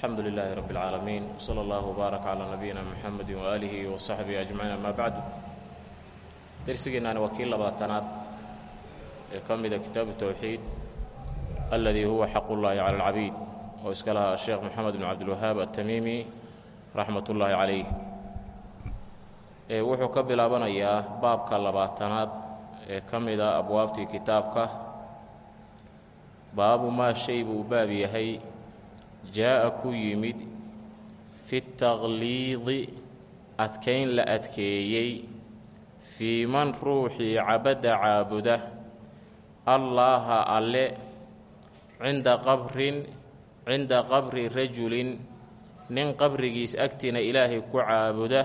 alxamdu lilaahi rabi اlcaalamiin wsala allahu wbaarak calaa nabiyina muxamedi waaalihi wa saxbihi ajmaciin amaa bacdu dersigeennaani waa kii labaatanaad ee ka mida kitaabu towxiid aladii huwa xaqullaahi cala alcabiid oo iska lahaa sheekh moxamed bn cabdilwahaab atamiimi raxmat ullaahi calayh. Wuxuu ka bilaabanayaa baabka labaatanaad ee ka mida abwaabtii kitaabka. Baabu maa shay buu baab yahay jaa'a ku yimid fi taqliidi adkayn la adkeeyey fii man ruuxii cabadda caabuda allaaha alle cinda qabrin cinda qabri rajulin nin qabrigiis agtiina ilaahay ku caabuda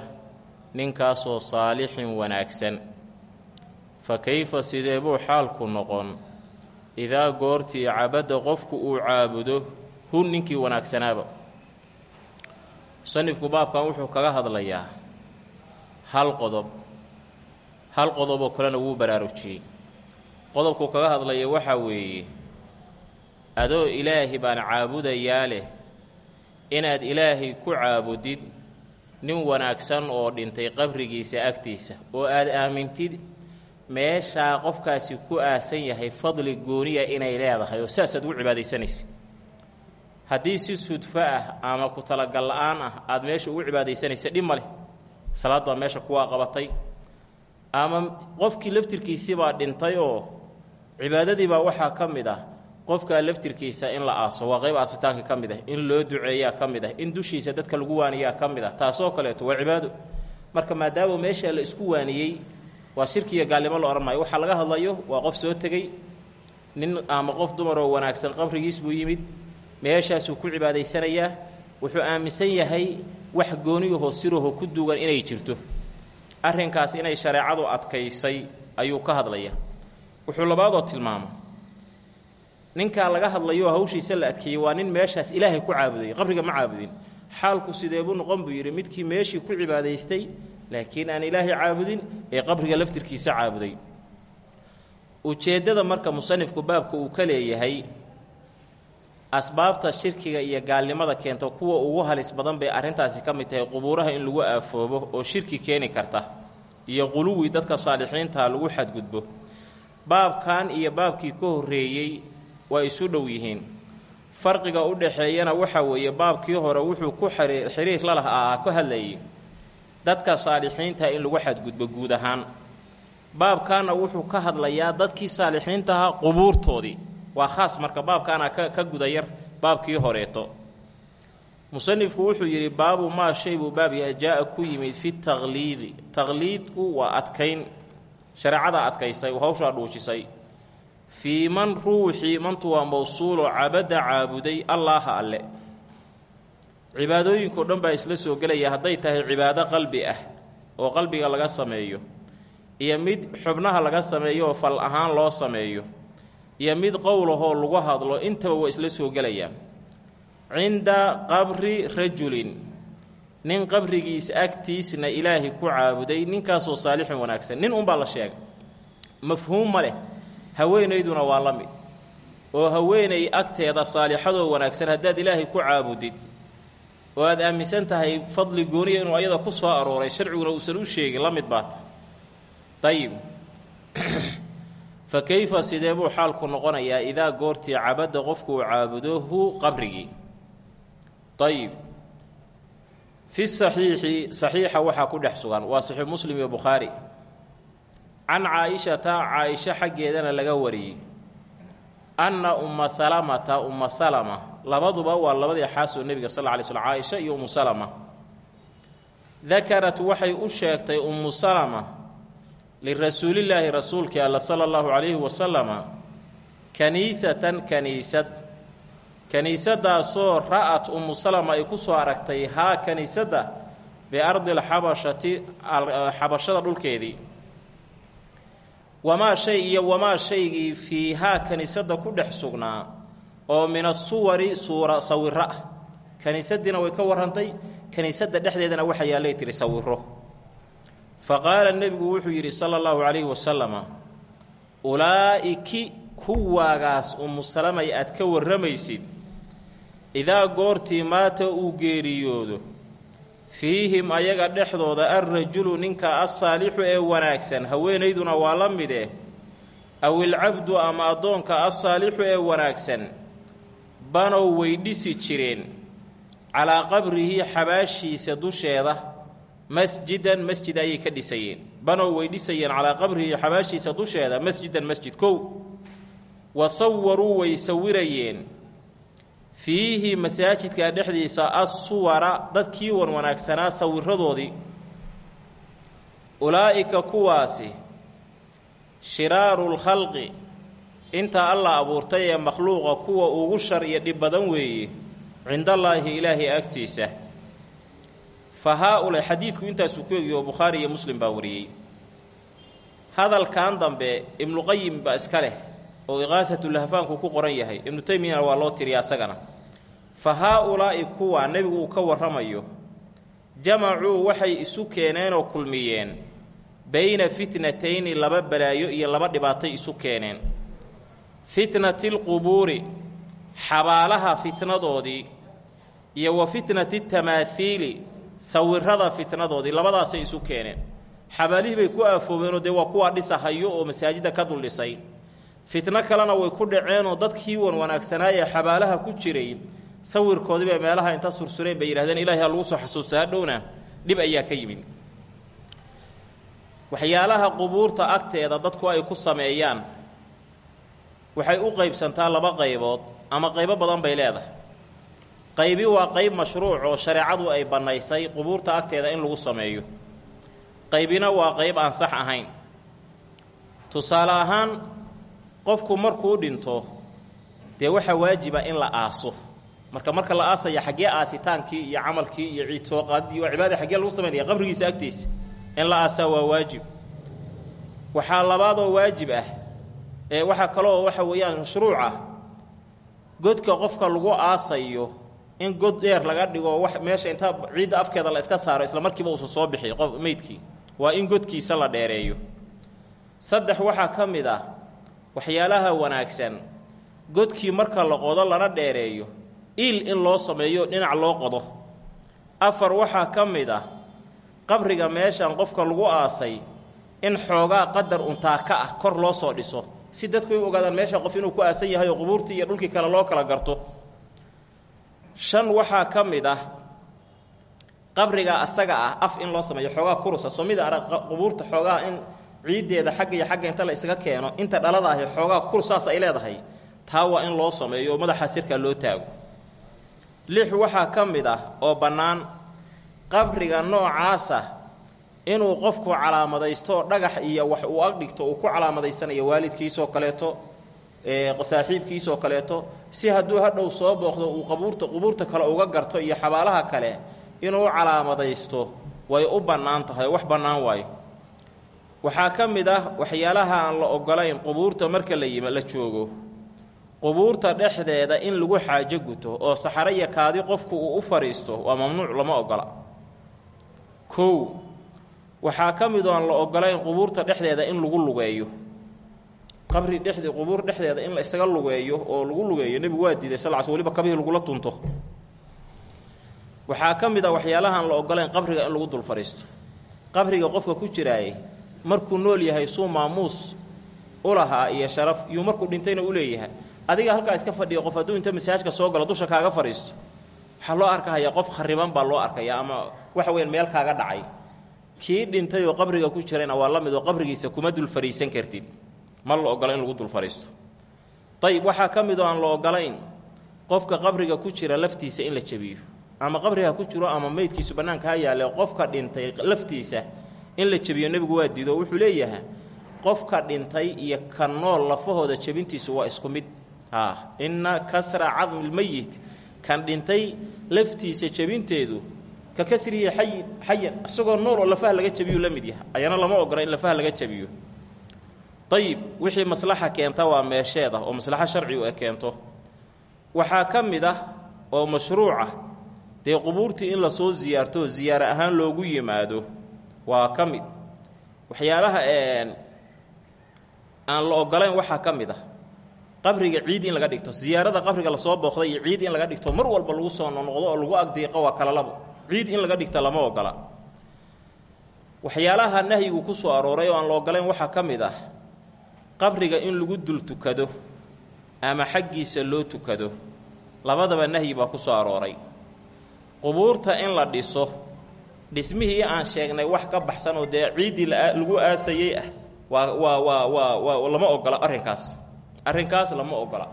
ninkaasoo saalixin wanaagsan. Fa kayfa sidee buu xaalku noqon? Idaa goortii cabadda qofku uu caabudo hun ninkii wanaagsanaaba. Musanifku baabkan wuxuu kaga hadlayaa hal qodob. Hal qodoboo kalena wuu baraarujiyey. Qodobkuu kaga hadlaya waxaa weeye adoo ilaahi baan caabudayaa leh inaad ilaahay ku caabudid nin wanaagsan oo dhintay qabrigiisa agtiisa oo aad aamintid meeshaa qofkaasi ku aasan yahay fadli gooniya inay leedahay oo saasaad ugu cibaadaysanaysa haddii si sudfo ah ama ku talagal la'aan ah aada meesha ugu cibaadaysanaysa dhib ma leh. Salaad baa meesha kuwaa qabatay ama qofkii laftirkiisibaa dhintay oo cibaadadiibaa waxaa ka mid ah qofkaa laftirkiisa in la aaso waa qayb aasitaanka ka mid ah in loo duceeyaa ka mid ah in dushiisa dadka lagu waaniyaa ka mid ah taasoo kaleeto waa cibaado. Marka maadaama meesha la isku waaniyey waa shirkiiyo gaalnimo la odhan waxaa laga hadlayo waa qof soo tegey nin ama qof dumaroo wanaagsan qabrigiis buu yimid meeshaasuu ku cibaadaysanayaa wuxuu aaminsan yahay wax gooniyahoo sirahoo ku duugan inay jirto. Arrinkaas inay shareecadu adkaysay ayuu ka hadlaya. Wuxuu labaadoo tilmaama ninkaa laga hadlayo hawshiisa la adkeeyey waa nin meeshaas ilaahay ku caabuday qabriga ma caabudin. Xaalku sideebuu noqon buu yidhi midkii meeshii ku cibaadaystay laakiin aan ilaahay caabudin ee qabriga laftirkiisa caabuday. Ujeeddada marka musanifku baabka uu ka asbaabta shirkiga iyo gaalnimada keenta kuwa ugu halis badan bay arrintaasi ka mid tahay qubuuraha in lagu aafoobo oo shirki keeni karta iyo quluwi dadka saalixiintaha lagu xadgudbo. Baabkan iyo baabkii ka horreeyey waa isu dhow yihiin. Farqiga u dhaxeeyana waxaa weeye baabkii hore wuxuu ku xiriir la lahaa ka hadlayay dadka saalixiintaha in lagu xadgudbo guud ahaan. Baabkaana wuxuu ka hadlayaa dadkii saalixiintaha qubuurtoodii waa khaas marka baabkaana ka gudayar baabkii horeeto. Musanifku wuxuu yidhi baabu maa shay buu baab yahay jaa-a ku yimid fi taqliidi. Taqliidku waa adkayn. Shareecada adkaysay hawshaa dhuujisay. Fii man ruuxii mantu waa mawsuulo cabadda caabuday allaaha alle. Cibaadooyinkao dhan baa isla soo gelaya hadday tahay cibaado qalbi ah oo qalbiga laga sameeyo iyo mid xubnaha laga sameeyo oo fal ahaan loo sameeyo iyo mid qowlahoo lagu hadlo intaba waa isla soo gelayaan cinda qabri rajulin nin qabrigiis agtiisna ilaahay ku caabuday ninkaasoo saalixin wanaagsan. Nin unbaa la sheegay. Mafhuum ma leh. Haweenayduna waa la mid. Oo haweenay agteeda saalixadoo wanaagsan haddaad ilaahay ku caabudid oo aad aaminsan tahay fadli gooniya inuu ayada ku soo arooray sharciguna uusan u sheegin la mid baa tahay dayib fa kayfa sidee buu xaalku noqonayaa idaa goortii cabadda qofku uu caabudo qabrigii? Ayib fi saxiixi saxiixa waxaa ku dhex sugan. Waa saxiix muslim iyo bukhaari can caa-ishata xaggeedana laga wariyey. Anna umma salamata umma salama. Labaduba waa labadii xaasoo nebiga sal lla ly slm caaisha iyo ummu salama. Dakarat waxay u sheegtay ummu salama lirasuulillaahi rasuulkii alla sala allahu calayhi wasalama kaniisatan kaniisad kiniisadaasoo ra'at ummu salama ay ku soo aragtay haa kiniisadda biardi alxabashati xabashada dhulkeedii wamaa shay iyo wamaa shaygii fiihaa kiniisadda ku dhex sugnaa oo min asuwari suura sawiro ah kiniisadiina way ka warrantay kiniisadda dhexdeedana waxaa yaallay tihi sawiro fa qaala nebigu wuxuu yidhi sala allahu calayhi wasalama ulaa'iki kuwaagaas ummu salamay aad ka warramaysid idaa goortii maata uu geeriyoodo fiihim ayaga dhexdooda alrajulu ninka assaalixu ee wanaagsan haweenayduna waa la mid eh awilcabdu ama addoonka assaalixu ee wanaagsan banow way dhisi jireen calaa qabrihi xabaashiisa dusheeda masjidan masjid ayay ka dhisayeen. Banow way dhisayeen calaa qabrihi xabaashiisa dusheeda masjidan masjid kow. Wa sawaruu way sawirayeen. Fiihi masaajidka dhexdiisa assuwara dadkii wan wanaagsanaa sawiradoodii. Ulaa'ika kuwaasi shiraaru lkhalqi inta alla abuurtay ee makhluuqa kuwa ugu shar iyo dhib badan weeye cindallaahi ilaahay agtiisa fa haa-ula xadiidku intaasuu ku egiyo oo bukhaari iyo muslim baa wariyey. Hadalkan dambe ibnuqayim baa iska leh oo iqaahatulahfaanku ku qoran yahay. Ibnu teymiyana waa loo tiriya asagana fa haa-ulaa'i kuwa nebigu uu ka warramayo jamacuu waxay isu keeneenoo kulmiyeen. Bayna fitnatayni laba balaayo iyo laba dhibaatay isu keeneen. Fitnati lqubuuri xabaalaha fitnadoodii iyo wa fitnati tamaahiili sawirada fitnadoodii labadaasay isu keeneen. Xabaalihii bay ku aafoobeenoo dee waa kuwaa dhisahayo oo masaajidda ka dul dhisay fitno kalena way ku dhaceenoo dadkii wan wanaagsanaayee xabaalaha ku jiray sawirkoodii bay meelaha inta sursureen bay yidhahdeen ilaahay ha lagu soo xasuusta hadhowna dhib ayaa ka yimid. Waxyaalaha qubuurta agteeda dadku ay ku sameeyaan waxay u qaybsantaa laba qaybood ama qaybo badan bay leedahay qaybi waa qayb mashruuc oo shareecadu ay bannaysay qubuurta agteeda in lagu sameeyo. Qaybina waa qayb aan sax ahayn. Tusaale ahaan qofku markuu dhinto dee waxaa waajiba in la aaso. Marka marka la aasaya xaggee aasitaankii iyo camalkii iyo ciid soo qaadidii waa cibaada xaggee lagu samaynaya qabrigiisa agtiisa in la aasaa waa waajib. Waxaa labaadoo waajib ah ee waxaa kaloo waxa weeyaan mashruuc ah godka qofka lagu aasayo in god dheer laga dhigo wax meesha intaa ciidda afkeeda la iska saaro isla markiiba uusa soo bixi qof meydkii waa in godkiisa la dheereeyo. Saddex waxaa ka mid ah waxyaalaha wanaagsan. Godkii marka la qodo lana dheereeyo iil in loo sameeyo dhinac loo qodo. Afar waxaa ka mid ah qabriga meeshan qofka lagu aasay in xoogaa qadar untaa ka ah kor loo soo dhiso. Si dadku ay ogaadaan meesha qof inuu ku aasan yahay oo qubuurtii iyo dhulkii kale loo kala garto shan waxaa ka mid ah qabriga asaga ah af in loo sameeyo xoogaa kurusa soomida arag qubuurta xoogaa in ciiddeeda xagga iyo xagga inta la isaga keeno inta dhalada ahi xoogaa kursaas ay leedahay taa waa in loo sameeyo oo madaxa sirka loo taago. Lix waxaa ka mid ah oo bannaan qabriga noocaasa inuu qofku calaamadaysto dhagax iyo wax uu agdhigto uu ku calaamadaysanayo waalidkiisoo kaleeto saaxiibkiisoo kaleeto si hadduu hadhow soo booqdo uu qabuurta qubuurta kale uga garto iyo xabaalaha kale inuu calaamadaysto way u bannaan tahay wax bannaan waayo. Waxaa ka mid ah waxyaalaha aan la ogolayn qubuurta marka la yima la joogo. Qubuurta dhexdeeda in lagu xaajo guto oo saxaro iyo kaadi qofku uu u fadhiisto waa mamnuuc lama ogola kow waxaa ka mid aan la ogolayn qubuurta dhexdeeda in lagu lugeeyo qabri dhexde qubuur dhexdeeda in la isaga lugeeyo oo lagu lugeeyo nebigu waa diiday sal sl waliba kabihii lagula tunto. Waxaa ka mid a waxyaalahaan la ogolayn qabriga in lagu dul fadhiisto qabriga qofka ku jiraaye markuu nool yahay suu maamuus u lahaa iyo sharaf iyuu markuu dhintayna u leeyahay. Adiga halkaa iska fadhiya qof hadduu inta masaajka soo galo dusha kaaga fadhiisto. Waxaa loo arkahaya qof khariban baa loo arkaya ama waxa weyan meel kaaga dhacay. Kii dhintay oo qabriga ku jirayna waa la mid oo qabrigiisa kuma dul fadhiisan kartid ma la ogola in lagu dul fadhiisto ayib waxaa ka mid oo aan la ogolayn qofka qabriga ku jira laftiisa in la jebiyo. Ama qabriga ku jiro ama meydkiisu bannaanka ha yaale qofka dhintay laftiisa in la jebiyo nebigu waa diido. Wuxuu leeyahay qofka dhintay iyo ka nool lafahooda jebintiisu waa isku mid. A inna kasra cadmi lmeyit kan dhintay laftiisa jebinteedu ka kasrihi xayin xayan isagoo nool oo lafaha laga jebiyu la mid yahay. Ayana lama ogola in lafaha laga jebiyo ayib wixii maslaxa keenta waa meesheeda oo maslaxo sharcigu ay keento. Waxaa ka mid ah oo mashruuca dee qubuurtii in la soo siyaarto ziyaaro ahaan loogu yimaado waa ka mid. Waxyaalaha aan la ogolayn waxaa ka mid ah. Qabriga ciid in laga dhigto ziyaarada qabriga la soo booqday ciid in laga dhigto mar walba lagu soo noqdo oo lagu agdiiqo waa kala labo. Ciid in laga dhigta lama ogola. Waxyaalaha nahyigu ku soo arooray oo aan la ogolayn waxaa ka mid ah qabriga in lagu dul tukado ama xaggiisa loo tukado labadaba nahyi baa ku soo arooray. Qubuurta in la dhiso dhismihii aan sheegnay wax ka baxsan oo dee ciiddii lagu aasayey ah waa waa waa waa waa lama ogola arrinkaas. Arrinkaas lama ogola.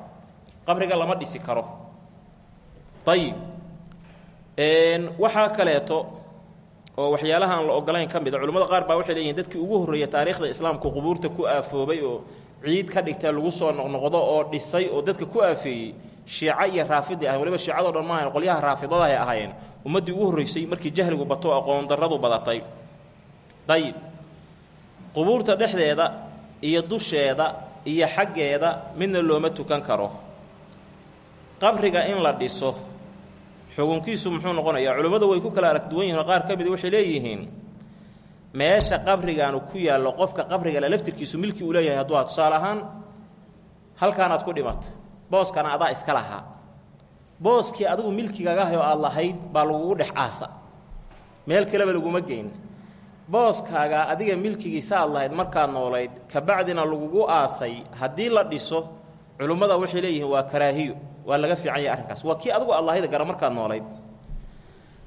Qabriga lama dhisi karo. Ayib waxaa kaleeto oo waxyaalaha aan la ogolayn ka mid a culimmada qaar baa waxay leeyihiin dadkii ugu horreeya taariikhda islaamku qubuurta ku aafoobay oo ciid ka dhigta lagu soo noqnoqdo oo dhisay oo dadka ku aafeeyey shiico iyo raafidii ahayn. Waliba shiicadoo dhan maahayn qolyaha raafidadahay ahaayeen. Ummaddii ugu horraysay markii jahligu bato aqoon darradu badatay. Dayib. Qubuurta dhexdeeda iyo dusheeda iyo xaggeeda midna looma tukan karo. Qabriga in la dhiso xukunkiisu muxuu noqonayaa culimmadu way ku kala arag duwan yihiin qaar ka mida waxay leeyihiin meesha qabrigaanu ku yaallo qofka qabrigale laftirkiisu milki uu leeyahay hadduu a tusaale ahaan halkaanaad ku dhimata booskana adaa iska lahaa. Booskii adigu milkigagahay oo aad lahayd baa lagugu dhex aasa. Meel kaleba laguma geyn. Booskaaga adiga milkigiisa aad lahayd markaad noolayd kabacdina lagugu aasay haddii la dhiso culimmada waxay leeyihiin waa karaahiyo waa laga fiican yahay arrinkaas. Waa kii adigu aad lahayd gara markaad noolayd.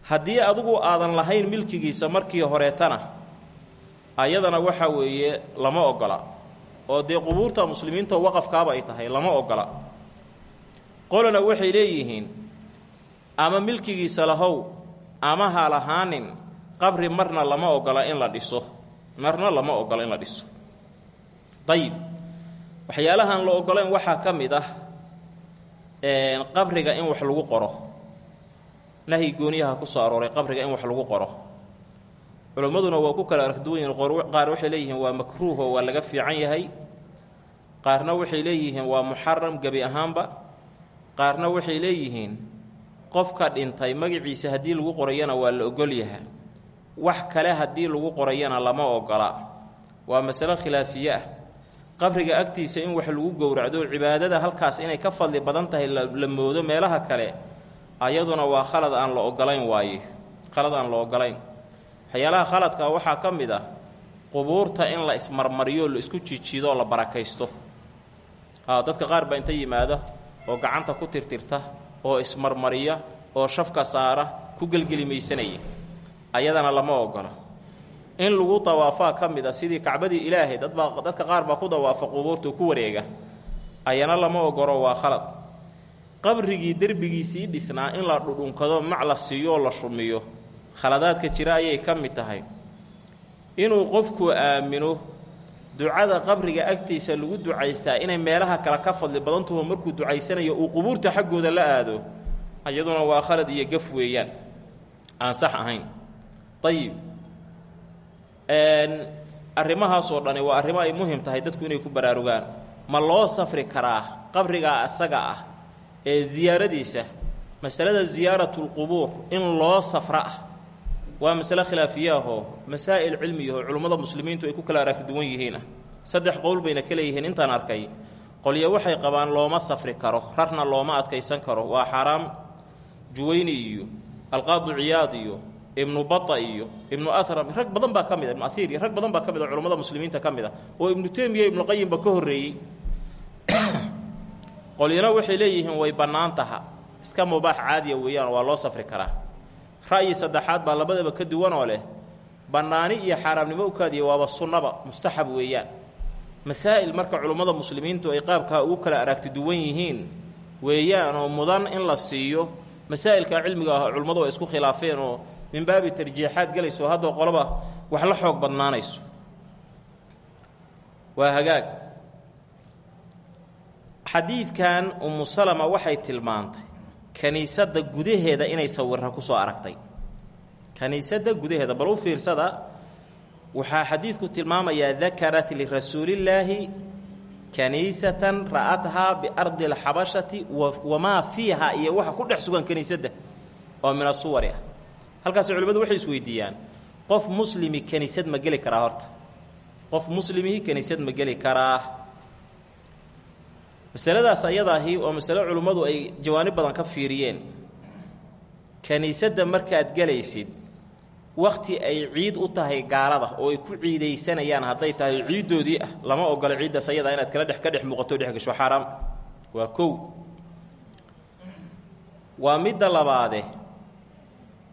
Haddii adigu aadan lahayn milkigiisa markii horeetana ayadana waxa weeye lama ogola. Oo dee qubuurta muslimiinta waqafkaaba ay tahay lama ogola. Qolana waxay leeyihiin ama milkigiisa lahow ama ha lahaanin qabri marna lama ogola in la dhiso. Marna lama ogola in la dhiso. Dayib waxyaalahaan la ogolayn waxaa ka mid ah qabriga in wax lagu qoro. Nahyi gooniyaha ku soo arooray qabriga in wax lagu qoro. Culimmaduna waa ku kala aragduwan qaar waxay leeyihiin waa makruuho waa laga fiican yahay. Qaarna waxay leeyihiin waa muxaram gebi ahaanba. Qaarna waxay leeyihiin qofka dhintay magaciisa haddii lagu qorayana waa la ogolyaha wax kale haddii lagu qorayana lama ogola. Waa masalo khilaafiye ah qabriga agtiisa in wax lagu gowracdo cibaadada halkaas inay ka fadli badan tahay la moodo meelaha kale ayaduna waa khalad aan la ogolayn waaye. Khalad aan la ogolayn waxyaalaha khaladka waxaa ka mid ah qubuurta in la ismarmariyo la isku jijido oo la barakaysto. Dadka qaar baa inta yimaada oo gacanta ku tirtirta oo ismarmariya oo shafka saara ku gelgelimaysanaya. Ayadana lama ogola in lagu dawaafaa ka mid a sidii kacbadii ilaahay dadbaa dadka qaar baa ku dawaafa qubuurta ku wareega. Ayana lama ogolo waa khalad. Qabrigii derbigiisii dhisnaa in la dhudhunkado mac la siiyooo la shumiyo. Khaladaadka jira ayay ka mid tahay. Inuu qofku aamino ducada qabriga agtiisa lagu ducaystaa inay meelaha kale ka fadli badantaho markuu ducaysanayo uu qubuurta xaggooda la aado iyaduna waa khalad iyo gaf weeyaan. Aan sax ahayn. Ayib arrimahaasoo dhani waa arrimo ay muhiim tahay dadku inay ku baraarugaan. Ma loo safri karaa qabrigaa asaga ah ee ziyaaradiisa? Masalada ziyaaratulqubuur in loo safro ah. Waa masale khilaafiyaahoo masaa'il cilmiyahoo culummada muslimiintu ay ku kala aragti duwan yihiinah saddex qowl bayna ka leeyihiin intaan arkay. Qolyo waxay qabaan looma safri karo rarna looma adkaysan karo. Waa xaaraam juwayni iyo alqaadi ciyaad iyo ibnu bata iyo ibnu ahram rag badan baa ka mid a ibnu ahiir iyo rag badan baa ka mid a culummada muslimiinta ka mid a oo ibnu temiya ibnuqayimba ka horreeyey. Qolyana waxay leeyihiin way bannaan taha iska mubaax caadiya weeyaan waa loo safri karaa. Ra'yi saddexaad baa labadaba ka duwan oo leh bannaani iyo xaaraamnimo u kaadiya waaba sunnaba mustaxab weeyaan. Masaa'il marka culummada muslimiintu ay qaabkaa ugu kala aragti duwan yihiin weeyaan oo mudan in la siiyo masaa'ilka cilmiga ah culummadu ay isku min baabi tarjiixaad gelayso haddoo qoloba wax la xoog badnaanayso. Waa hagaag. Xadiidkan umu salama waxay tilmaantay kiniisadda gudaheeda inay sawirra ku soo aragtay. Kiniisadda gudaheeda bal u fiirsada waxaa xadiidku tilmaamayaa dakarat lirasuulillaahi kaniisatan ra'athaa biardi alxabashati wamaa fiiha iyo waxa ku dhex sugan kiniisadda oo min asuwari ah halkaas culimmadu waxay isweydiiyaan qof muslimi kiniisad ma geli karaa horta. Qof muslimihii kiniisad ma geli karaa. Masaladaas ayadaahi waa masalo culimmadu ay jawaanib badan ka fiiriyeen. Kiniisadda markaad gelaysid wakhti ay ciid u tahay gaalada oo ay ku ciidaysanayaan hadday tahay ciiddoodii ah lama ogolo ciiddaas ayadaa inaad kala dhex ka dhex muuqato dhex gasho xaaraam. Waa kow. Waa midda labaade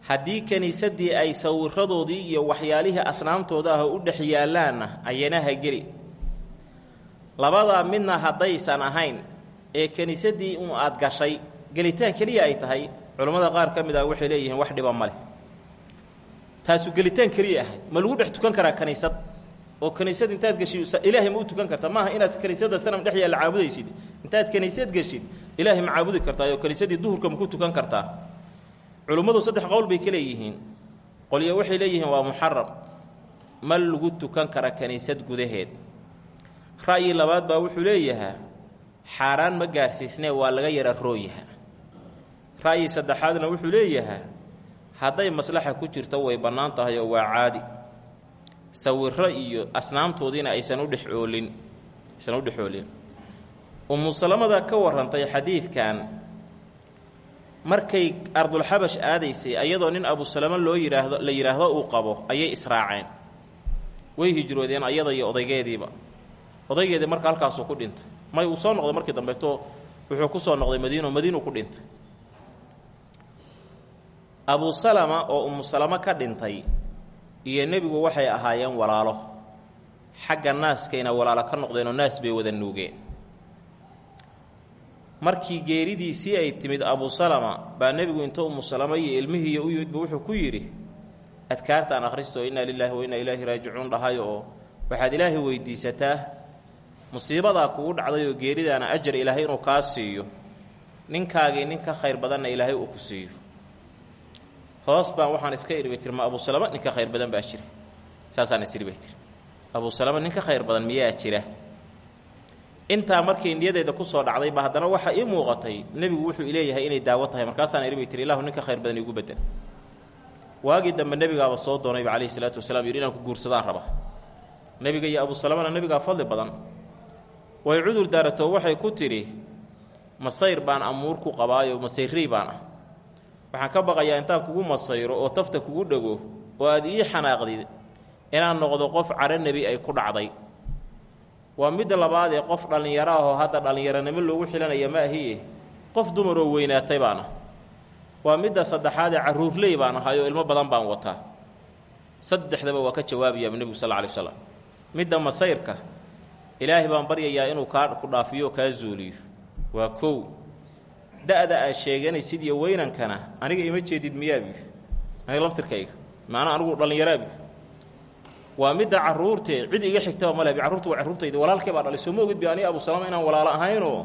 haddii kiniisaddii ay sawiradoodii iyo waxyaalihii asnaamtooda ah u dhex yaallaanna ayana ha geli. Labadaa midna haddaysan ahayn ee kiniisaddii un aad gashay gelitaan keliya ay tahay culammada qaar ka mid ah waxay leeyihiin wax dhiba ma taasu gelitaan keliya ahay. Ma lagu dhex tukan karaa kiniisad oo kiniisad intaad geshid ilaahay ma u tukan karta? Maaha inaad kiniisadda sanam dhex yaalla caabudaysid. Intaad kiniisad geshid ilaahay ma caabudi kartaa oo kiniisaddii duhurka ma ku tukan kartaa culummadu saddex qowl bay ka leeyihiin. Qolyo waxay leeyihiin waa muxaram ma lagu tukan kara kiniisad gudaheed. Ra'yi labaad baa wuxuu leeyahaa xaaraan ma gaarsiisnee waa laga yara rooyaha. Ra'yi saddexaadna wuxuu leeyahaa hadday maslaxa ku jirto way bannaan tahay oo waa caadi. Sawiro iyo asnaamtoodiina aysan u dhex oolin aysan u dhex oolin. Umu salamada ka warrantay xadiidkan markay ardulxabash aadaysay ayadoo nin abusalamo loo yidhaahdo la yidhaahdo uu qabo ayay israaceen. Way hijroodeen ayada iyo odaygeediiba. Odaygeedii marka halkaasuu ku dhintay. May uu soo noqday markii dambeeto wuxuu ku soo noqday madiino madiinu ku dhintay. Abu salama oo umu salamo ka dhintay iyo nebigu waxay ahaayeen walaalo. Xagga naaskayna walaalo ka noqdeenoo naas bay wada nuugeen markii geeridiisii ay timid abu salama baa nebigu inta umu salamo iyo ilmihiiiyo u yimidba wuxuu ku yidhi adkaartaan akhristoo innaa lilaahi wa innaa ilaahi raajicuun dhahay oo waxaad ilaahay weydiisataa. Musiibadaa kugu dhacday oo geeridaana ajar ilaahay inuu kaa siiyo. Ninkaagii nin ka khayr badanna ilaahay uu ku siiyo. Hoos baan waxaan iska idhi bay tiri ma abuusalama nin khayr badan baa saasaan is idhi bay tiri abuusalama nin khayr badan miyaa jira intaa markay niyadeeda ku soo dhacday ba haddana waxaa ii muuqatay nebigu wuxuu ileeyahay inay daawo tahay. Markaasaan bay tiri ilaahu nin ka khayr badan iigu bedel. Waagii dambe nebigaaba soo doonayba calayhi salaatu wasalaam yidhi inaan ku guursadaan raba. Nebiga iyo abuusalamana nebigaa fadli badan way cudur daarato waxay ku tidhi masayr baan amuur ku qabaayo masayrrey baan ah. Waxaan ka baqayaa intaan kugu masayro oo tafta kugu dhego oo aad ii xanaaqdid inaan noqdo qof cadho nebi ay ku dhacday waa midda labaad ee qof dhallinyaro ahoo hadda dhallinyaronimo loogu xilanaya ma ahiye qof dumaroo weynaatay baan ah waa midda saddexaad ee carruurley baan ahay oo ilmo badan baan wataa. Saddexdaba waa ka jawaabayaaba nebigu sal alay waslam midda masayrka ilaahay baan baryayaa inuu kaa ku dhaafiyo oo kaa zuuliyo. Waa kow. Da-da aad sheeganaysid iyo weynankana aniga ima jeedid miyaabi? Aniga laftirkayga. Maanaa anigu dhallinyaraabi waa midda carruurtee cid iga xigtaba ma lebi carruurta waa carruurtayda walaalkay baa dhalay soo ma bi aniga abusalama inaan walaalo ahaynoo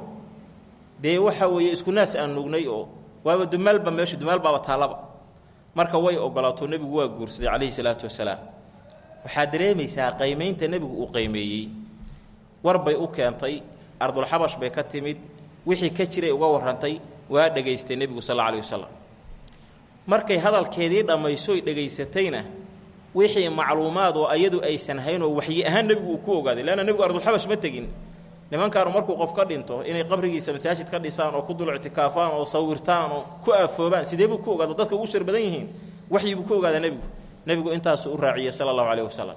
dee waxa weeye isku naas aan nugnay oo waaba dumaalba meesha dumaal baaba taallaba. Marka way ogolaato nebigu waa guursaday calayhi salaatu wasalaam. Waxaad dareemaysaa qaymaynta nebigu uu qaymeeyey war bay u keentay ardulxabash bay ka timid wixii ka jiray uga warrantay waa dhegaystay nebigu sal alla wasalam markay hadalkeedii dhammaysoy dhegaysatayna wixii macluumaad oo ayadu aysan haynoo waxyi ahaan nebigu uu ku ogaaday. Leanna nebigu ardulxabash ma tegin. Nimankaanu markuu qof ka dhinto inay qabrigiisa masaajid ka dhisaan oo ku dul ictikaafaan oo sawirtaan oo ku aafoobaan sidee buu ku ogaado dadka ugu shar yihiin waxyi ku ogaadaa nebigu. Nebigu intaasuu u raaciyey sala allahu caleyh wasalam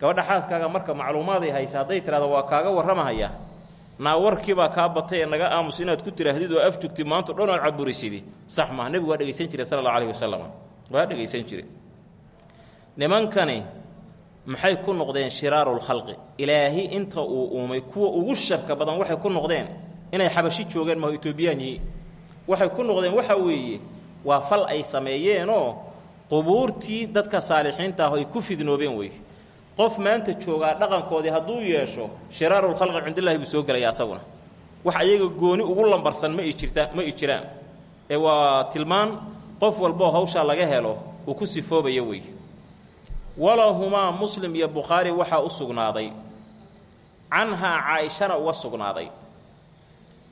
gabadha xaaskaaga marka macluumaaday haysa hadday tidhahdo waa kaaga warramahaya? Naa warkiibaa kaa batay ee naga aamus inaad ku tidhaahdid oo afjugti maanta dhan oad caburisidi sax maaha nebigu waa dhegaysan jiray sala allahu aleyh wasalam waa dhegaysan jiray nimankani maxay ku noqdeen shiraaru lkhalqi ilaahi inta uu uumay kuwa ugu sharka badan waxay ku noqdeen inay xabashi joogeen maho etoobiyaan yihiin waxay ku noqdeen waxa weeye waa fal ay sameeyeenoo qubuurtii dadka saalixiinta ah ay ku fidnoobeen wey. Qof maanta joogaa dhaqankoodii hadduu yeesho shiraarulkhalqi cindillahi buu soo gelaya asaguna. Wax ayaga gooni ugu lambarsan ma jirta ma i jiraan. Ee waa tilmaan qof walboo hawshaa laga helo uu ku sifoobaya wey walahumaa muslim iyo bukhaari waxaa u sugnaaday. Canhaa caaishana uga sugnaaday.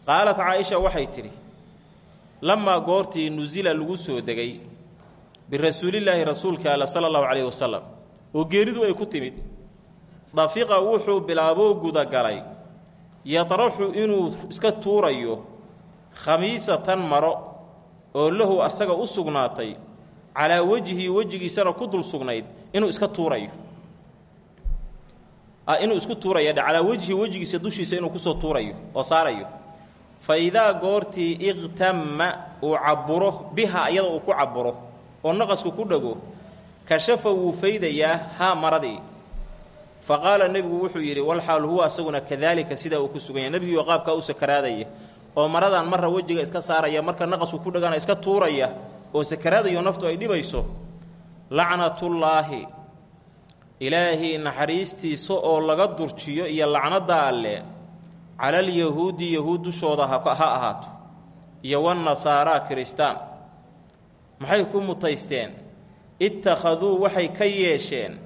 Qaalat caaisha waxay tidhi lamaa goortii nusila lagu soo degay birasuulillaahi rasuulka alla sala allahu calayhi wasalam oo geeridu ay ku timid dafiqa wuxuu bilaaboo gudagalay yadraxu inuu iska tuurayo khamiisatan maro oo lahu asaga u sugnaatay calaa wejhi wejigiisana ku dul sugnayd inuu iska tuurayo. Inuu isku tuuraya calaa wejhi wejigiisa dushiisa inuu ku soo tuurayo oo saarayo. Fa idaa goortii iqtama uu caburo biha iyada uu ku caburo oo naqasku ku dhago kashafa wuu faydayaa haa maradii. Fa qaala nebigu wuxuu yidhi walxaal huwa asaguna kadaalika sidaa uu ku sugan yahay nebigiioo qaabkaa u sakaraadaya oo maradan marra wejiga iska saaraya marka naqasku ku dhagana iska tuuraya oo sakaraadayo naftu ay dhibayso lacnatullaahi. Ilaahay naxariistiisa oo laga durjiyo iyo lacnadda alle calalyahuudi yahuud dushooda ha ahaato iyo wannasaaraa kiristaan. Maxay ku mutaysteen? Ittakhaduu waxay ka yeesheen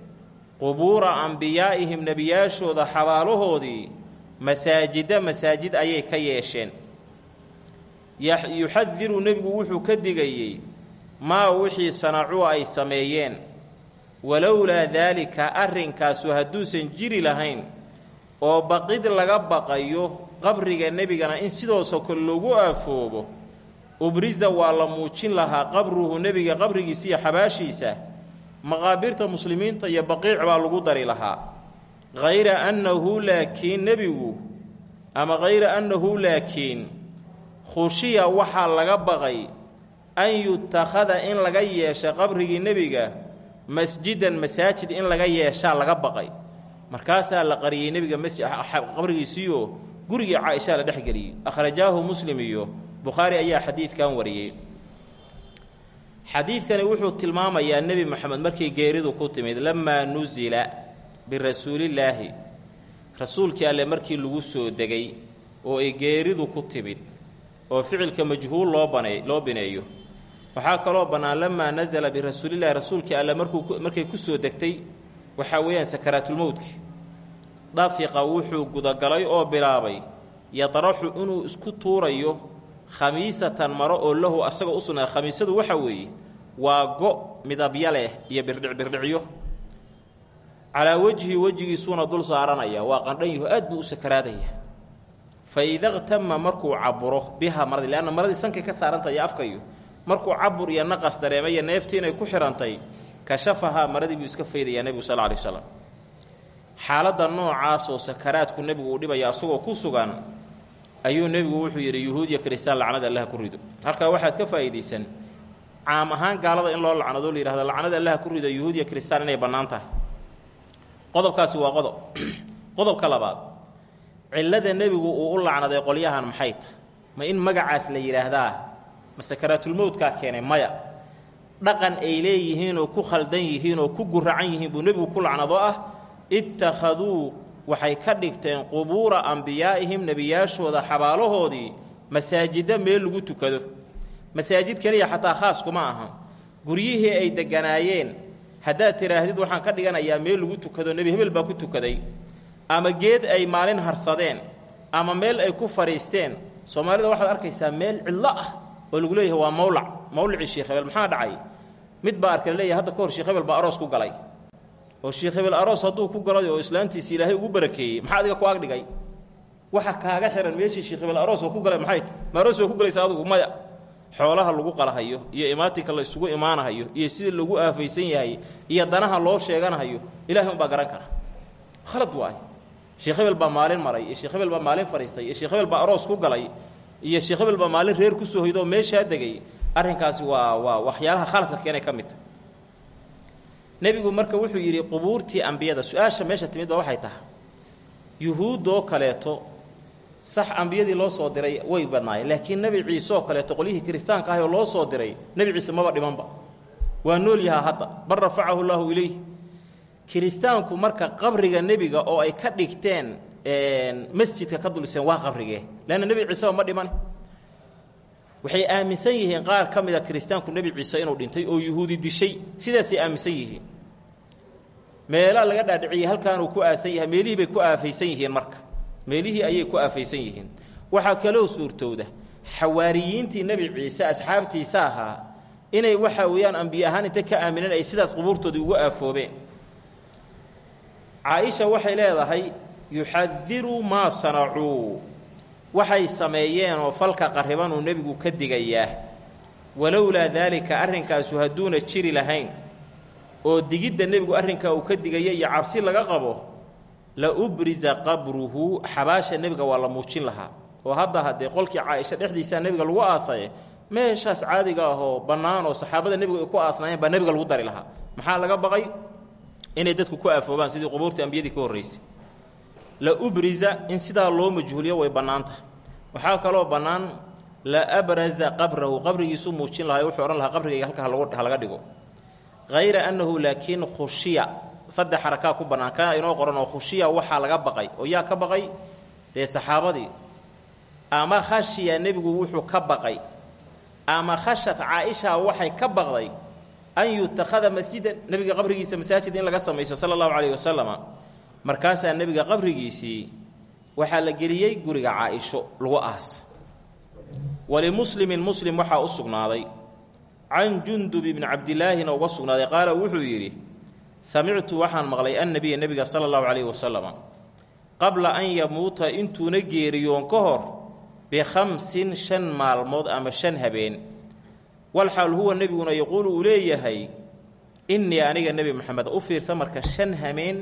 qubuura ambiyaa'ihim nebiyaashooda xabaalahoodii masaajida masaajid ayay ka yeesheen. Yuxadiru nebigu wuxuu ka digayey maa wixii sanacuu ay sameeyeen. Walowlaa daalika arrinkaasu hadduusan jiri lahayn oo baqid laga baqayo qabriga nebigana in sidoosoo kale loogu aafoobo ubrisa waa la muujin lahaa qabruhu nebiga qabrigiisa iyo xabaashiisa maqaabirta muslimiinta iyo baqiic baa lagu dari lahaa. Hayra annahu laakiin nebigu ama hayra annahu laakiin khushiya waxaa laga baqay an yutakhada in laga yeesha qabrigii nebiga masjidan masaajid in laga yeeshaa laga baqay. Markaasaa la qariyey nebiga qabrigiisiioo gurigii caaishaa la dhexgeliyey akhrajaahu muslim iyo bukhaari ayaa xadiidkan wariyey. Xadiidkani wuxuu tilmaamayaa nebi moxamed markii geeridu ku timid lamaa nusila birasuulillaahi rasuulkii alle markii lagu soo degay oo ay geeridu ku timid oo ficilka majhuul loo banay loo bineeyo waxaa kaloo bannaan lamaa nasala birasuulillahi rasuulkii alle markuu markay ku soo degtay waxaa weeyaan sakaraatulmowdki dafiqa wuxuu gudagalay oo bilaabay yadraxu inuu isku tuurayo khamiisatan maro oo lahu asagoo u sugnaa. Khamiisadu waxa weeye waa go' midabya leh iyo birdhic birdhicyo. Calaa wejhi wejigiisuuna dul saaranaya. Waa qandhanyaho aad buu u sakaraadaya fa ida qtama markuu caburo biha maradii leanna maradii sankay ka saarantay iyo afkayo markuu cabur iyo naqas dareemaya neeftii inay ku xihantay kashafahaa maradii buu iska faydayaa nebigu sal alay slam xaaladda noocaasoo sakaraadku nebigu uu dhibaya asagoo ku sugan ayuu nebigu wuxuu yidhi yuhuudiya kristaan lacnada allaha ku rido. Halkaa waxaad ka faa'iidaysan caam ahaan gaalada in loo lacnado la yihahdo lacnada allaha ku rido yuhuudiya kristaan inay bannaan tahay. Qodobkaasi waa qodob. Qodobka labaad cillada nebigu uu u lacnaday qolyahan maxay tahay? Ma in magacaas la yidhaahdaa ma sakaraatulmowdkaa keenay maya. Dhaqan ay leeyihiin oo ku khaldan yihiin oo ku guracan yihiin buu nebigu ku lacnado ah. Ittakhaduu waxay ka dhigteen qubuura ambiyaa'ihim nebiyaashooda xabaalahoodii masaajidda meel lagu tukado. Masaajid keliya xataa khaas kuma aha. Guryihii ay degganaayeen haddaad tidhaahdid waxaan ka dhiganayaa meel lagu tukado nebi hebel baa ku tukaday. Ama geed ay maalin harsadeen ama meel ay ku fadhiisteen. Soomaalida waxaad arkaysaa meel cidlo ah oo lagu leeyahay waa mawlac mawlacii sheekh hebel. Maxaa dhacay? Mid baa arka leeyahay hadda ka hor sheekh hebel baa aroos ku galay. Oo sheekh hebel aroos hadduu ku galay oo islaantiisi ilaahay ugu barakeeyey maxaa adiga ku agdhigay waxa kaaga xihan meeshii sheekh hebel aroos oo ku galay maxay ma aroos baa ku galaysa adugu? Maya. Xoolaha lagu qalahayo iyo imaatinka la isugu imaanahayo iyo sida lagu aafaysan yahay iyo danaha loo sheeganahayo ilahay unbaa garan kara. Khalad waayo sheekh hebel baa maalin maray iyo sheekh hebel baa maalin fadhiistay iyo sheekh hebel baa aroos ku galay iyo sheekh hebel baa maalin reer ku soo hoydo oo meeshaa degay arrinkaasi waa waa waxyaalaha khaladka keenay ka mid. Nebigu marka wuxuu yidhi qubuurtii ambiyada su'aasha meesha timid ba waxay tahay. Yuhuuddoo kaleeto sax ambiyadii loo soo diray way badnaayeen laakiin nebi ciise kaleeto qolyihii kiristaanka ahay oo loo soo diray nebi ciise maba dhimanba. Waa nool yahaa hadda bal rafacahu llaahu ilayh kiristaanku marka qabriga nebiga oo ay ka dhigteen masjidka ka duliseen waa qabrigee. Leanna nebi ciiseba ma dhiman waxay aaminsan yihiin qaar ka mida kiristaanku nebi ciise inuu dhintay oo yuhuudi dishay. Sidaasay aaminsan yihiin. Meelaa laga dhaadhiciyey halkaanuu ku aasan yahay meelihii bay ku aafaysan yihiin marka. Meelihii ayay ku aafaysan yihiin. Waxaa kaloo suurtowda xawaariyiintii nebi ciise asxaabtiisa ahaa inay waxa weeyaan ambiye ahaan inta ka aamineen ay sidaas qubuurtoodii ugu aafoobeen. Caaisha waxay leedahay yuxadiru maa sanacuu waxay sameeyeen oo falka qarribanuu nebigu ka digayaa walowlaa daalika arrinkaasu hadduuna jiri lahayn. Oo digidda nebigu arrinkaa uu ka digaya iyo cabsi laga qabo la ubriza qabruhu xabaasha nebiga waa la muujin lahaa. Oo hadda haddee qolkii caaisha dhexdiisaa nebiga lagu aasaye meeshaas caadiga ahoo bannaan oo saxaabada nebigu ay ku aasnaayeen baa nebiga lagu dari lahaa. Maxaa laga baqay? Inay dadku ku aafoobaan sidii qubuurta ambiyadii ka horraysay la ubriza in sidaa loo majhuuliyo way bannaan waxaa kaloo bannaan la abraza qabrahu qabrigiisuu muujin lahaa wuxuu odhan lahaa qabrigayga halka ha laga dhigo. Hayra annahu laakiin khushiya saddex xarakaa ku bannaan kana inoo qoran oo khushiya waxaa laga baqay oo yaa ka baqay dee saxaabadii. Ama khashiya nebigu wuxuu ka baqay ama khashat caaisha waxay ka baqday an yutakhada masjidan nebiga qabrigiisa masaajid in laga samayso sala allahu calayhi wasalama markaasaa nebiga qabrigiisii waxaa la geliyey guriga caaisho lagu aasa walimuslimin muslim waxaa u sugnaaday. Can jundub ibni cabdilaahina uga sugnaaday. Qaala wuxuu yidhi samictu waxaan maqlay annabiya nebiga sala allahu calayhi wasalama qabla an yamuuta intuuna geeriyoon ka hor bikhamsin shan maalmood ama shan habeen. Walxaal huwa nebiguna yaquulu uu leeyahay innii aniga nebi moxamed u fiirsa marka shan hameen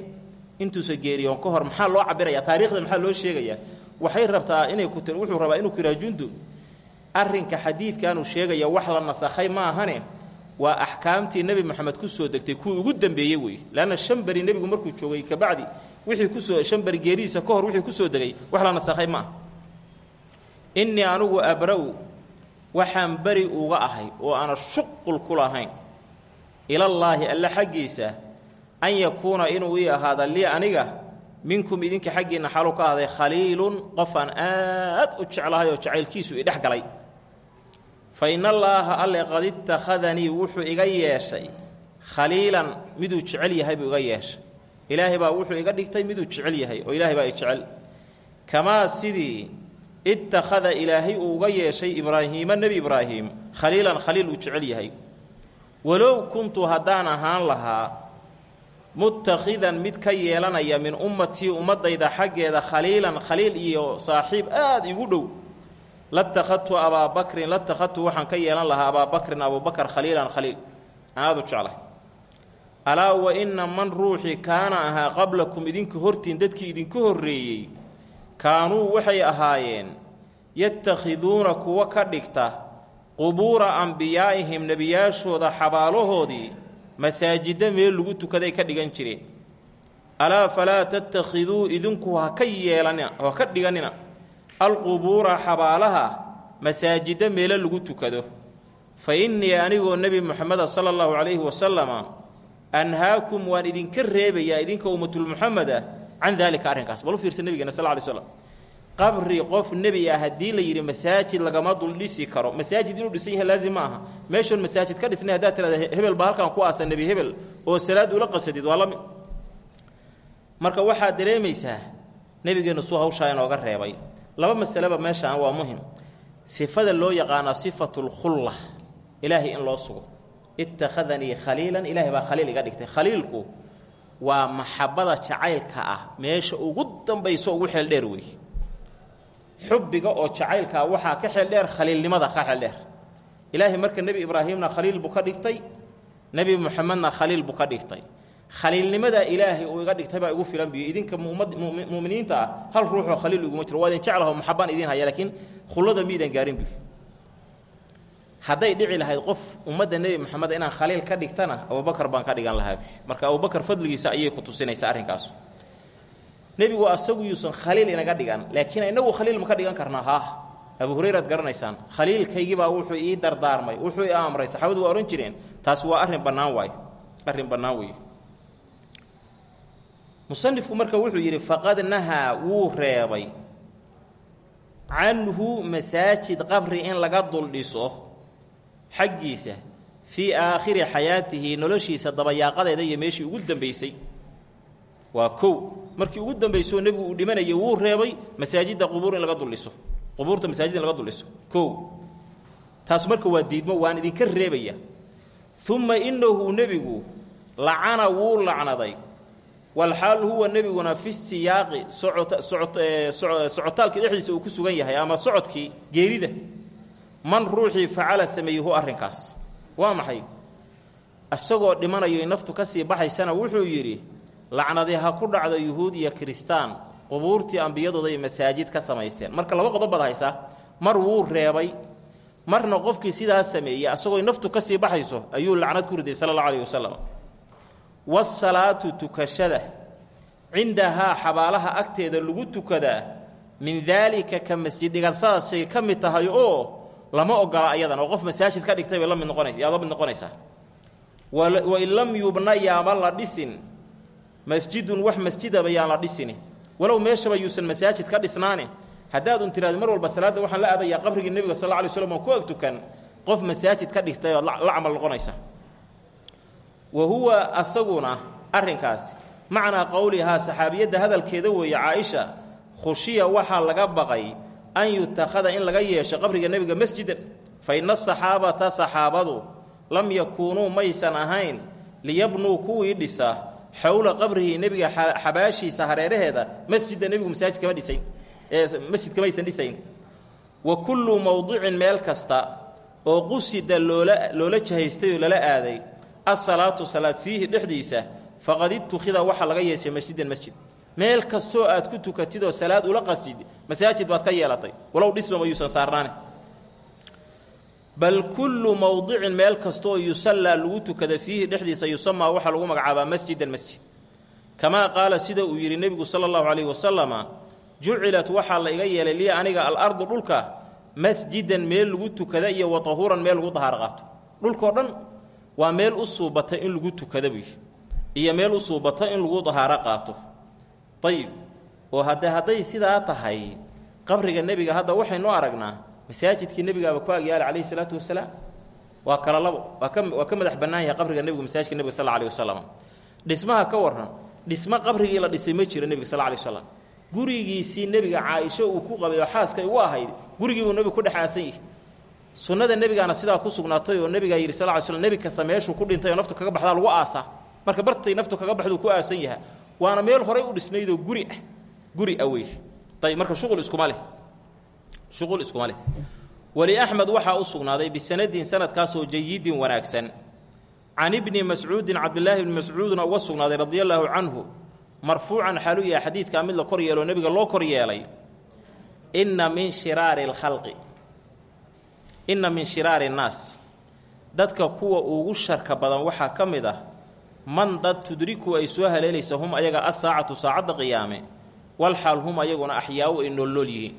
intuusa geeriyoon ka hor maxaa loo cabirayaa taariikhda maxaa loo sheegayaa? Waxay rabtaa inay ku wuxuu rabaa inuu jundub arrinka xadiidkanuu sheegaya wax la nasakhay ma ahane. Waa axkaamtii nebi moxamed ku soo degtay kuwii ugu dambeeyey wey leanna shan beri nebigu markuu joogay kabacdi wixii ku soo shan beri geerihiisa ka hor wixii ku soo degay wax la nasakhay ma ah. Innii anugu waxaan beri uga ahay oo aana shuqul ku lahayn ilallaahi alle xaggiisa an yakuuna inuu ii ahaada lii aniga minkum idinka xaggiinna xalu ka ahday khaliilun qofaan aad u jeclahay oo jacaylkiisu i galay. Fa in allaaha alle qad ittakhadanii wuxuu iga yeeshay. Khaliilan miduu jecel yahay buu iga yeeshay. Ilaahay baa wuxuu iga dhigtay miduu jecel yahay oo ilaahay baa i jecel. Kamaa sidii ittakhada ilaahay uu uga yeeshay ibraahiima nebi ibraahim khaliilan khaliil uu jecel yahay. Walow kuntu haddaan ahaan lahaa mutakhidan mid ka yeelanaya min ummatii ummadayda xaggeeda khaliilan khaliil iyo saaxiib aad igu dhow. Latakhadtu abaabakrin latakhadtu waxaan ka yeelan lahaa abaabakrin abubakar khaliilan khaliil. Aad u jeclahay. Alaa wa inna man ruuxii kaana ahaa qablakum idinka hortiin dadkii idinka horreeyey kaanuu waxay ahaayeen yatakhiduuna kuwa ka dhigta qubuura ambiyaa'ihim nebiyaashooda xabaalahoodii masaajidda meel lagu tukaday ka dhigan jireen alaa falaa tattakhiduu idinku ha ka yeelanina ha ka dhiganina. Alqubuura xabaalaha masaajidda meelo lagu tukado. Fa innii anigoo nebi moxameda sala allahu calayhi wasalama anhaakum waan idinka reebayaa idinka ummatulmuxameda can daalika arrinkaas. Bal u fiirsa nebigeena sal ly slam qabri qof nebi ah haddii la yidhi masaajid lagama dul dhisi karo. Masaajid inuu dhisan yahay laazim ma aha meeshoon masaajid ka dhisnay haddaad tirahda hebel baa halkan ku aasa nebi hebel oo salaad ula qasadid waa lami. Marka waxaad dareemaysaa nebigeennu suu hawshaa inooga reebay. Laba masaleba meeshaan waa muhiim. Sifada loo yaqaana sifatulkhulla ilaahay in loo sugo. Ittakhadanii khaliilan ilaahay baa khaliil iga dhigtay. Khaliilku waa maxabada jacaylka ah meesha ugu dambayso ugu xeel dheer wey xubbiga oo jacaylkaa waxaa ka xeel dheer khaliilnimada ka xeel dheer. Ilaahay marka nebi ibraahimna khaliil buu ka dhigtay nebi moxamedna khaliil buu ka dhigtay. Khaliilnimadaa ilaahay uu iga dhigtay baa igu filan biyo idinka muminiinta ah hal ruuxoo khaliil iguma jiro waa jeclaho maxabaan idiin haya laakiin khullada miidan gaarin biyo hadday dhici lahayd qof ummadda nebi moxamed inaan khaliil ka dhigtana abubakar baan ka dhigan lahaa. Marka abubakar fadligiisa ayay ku tusinaysaa arrinkaas nebigu asagu yuusan khaliil inaga dhigan laakiin inagu khaliil ma ka dhigan karnaa haah abu hurayraad garanaysaan khaliilkaygibaa wuxuu ii dardaarmay wuxuu ii amray saxaabadu waa odhan jireen taasi waa arrin bannaan waay arrin bannaan weeye. Musanifku marka wuxuu yidhi faqad nahaa wuu reebay. Canhu masaajid qabri in laga duldhiso xaggiisa fii aakhiri xayaatihi noloshiisa dabayaaqadeeda iyo meeshii ugu dambaysay waa kow markii ugu dambaysoo nebigu uu dhimanayay wuu reebay masaajidda qubuur in laga duldhiso qubuurta masaajid laga duldhiso kow. Taas marka waa diidmo waan idinka reebaya. Uma innahu nebigu lacana wuu lacnaday. Walxaal huwa nebiguna fi siyaaqi socotaalkii dhexdiisa uu ku sugan yahay ama socodkii geerida. Man ruuxii facala sameeyuhu arrinkaas. Waa maxay? Isagoo dhimanayo naftu ka sii baxaysana wuxuu yidhi lacnadi ha ku dhacdo yuhuud iyo kiristaan qubuurtii ambiyadooda ay masaajid ka samaysteen. Marka laba qodob baad haysaa. Mar wuu reebay marna qofkii sidaas sameeyey asagoo naftu ka sii baxayso ayuu lacnad ku riday sala allahu alayhi wasalam wasalaatu tukashada. Cindahaa xabaalaha agteeda lagu tukadaa min daalika ka masjid dhigansadaasay ka mid tahay oo lama ogola ayadan oo qof masaajid ka dhigtay bay la mid noqonays yaad la mid noqonaysaa. Lam yubna yaama la dhisin masjidun wax masjidaba yaan la dhisini. Walow meeshaba yuusan masaajid ka dhisnaane haddaad un tiraado mar walba salaadda waxaan la aadayaa qabrigii nebiga sal lla ly slam oo ku ag tukan qof masaajid ka dhigtay ood la camal noqonaysa. Wa huwa asaguna arrinkaasi macnaa qowlihaa saxaabiyadda hadalkeeda weeye caaisha khushiya waxaa laga baqay an yutakhada in laga yeesho qabriga nebiga masjidan. Fa ina asaxaabata saxaabadu lam yakuunuu maysan ahayn liyabnuu kuwii dhisa xowla qabrihi nebiga xabaashiisa hareeraheeda masjida nebigu masaajid kama dhisayn masjid kamaysan dhisayn. Wa kullu mowdicin meel kasta oo qusida loola loola jahaystay oo lala aaday asalaatu salaad fiihi dhexdiisa faqad itukhida waxaa laga yeeshay masjidan masjid. Meel kastoo aad ku tukatid oo salaad ula qasid masaajid baad ka yeelatay walow dhismama yuusan saarnaane bal kullu mowdicin meel kastooo yusallaa lagu tukada fiihi dhexdiisa yusamaa waxaa lagu magacaabaa masjidan masjid. Kamaa qaala sida uu yidhi nebigu sala allahu calayhi wasalama jucilat waxaa la iga yeelay liya aniga alardu dhulka masjidan meel lagu tukada iyo wa tahuuran meel lagu dahaaro qaato. Dhulkoo dhan waa meel u suubata in lagu tukada buy iyo meel u suubata in lagu dahaaro qaato. Ayib oo hadde hadday sidaa tahay qabriga nebiga hadda waxaynu aragnaa masaajidkii nebigaaba ku agyaala calayhi salaatu wasalaam. Waa kala labo waa ka madax bannaan yahay qabriga nebigu masaajidka nebiga sal alih wasalam dhismaha ka warran dhismo qabrigii la dhisay ma jiro nebiga sal alih wasalam gurigiisii nebiga caaisho uu ku qabay oo xaaskay ugu ahayd gurigiibuu nebigu ku dhex aasan yahay. Sunnada nebigaana sidaa ku sugnaatay oo nebigaa yidhi sal ly slm nebi kasta meeshuu ku dhintay oo naftu kaga baxdaa lagu aasaa marka bartay naftu kaga baxduu ku aasan yahaa waana meel horay u dhisnaydoo guri ah guri ah wey ayb marka shuqul iskuma shuqul iskuma leh. Weli axmed waxaa u sugnaaday bisanadin sanadkaasoo jayidin wanaagsan. Can ibni mascuudin cabdilaahi bni mascuudna uga sugnaaday radia allaahu canhu marfuucan xaaluu yahay xadiidkaa mid la kor yeeloo nebiga loo kor yeelay. Inna min shiraari alkhalqi. Inna min shiraari annaas. Dadka kuwa ugu sharka badan waxaa ka mid ah man dad tudriku ay soo haleelaysa hum ayaga asaacatu saacadda qiyaame walxaal hum ayaguna axyaawu ay noolnool yihiin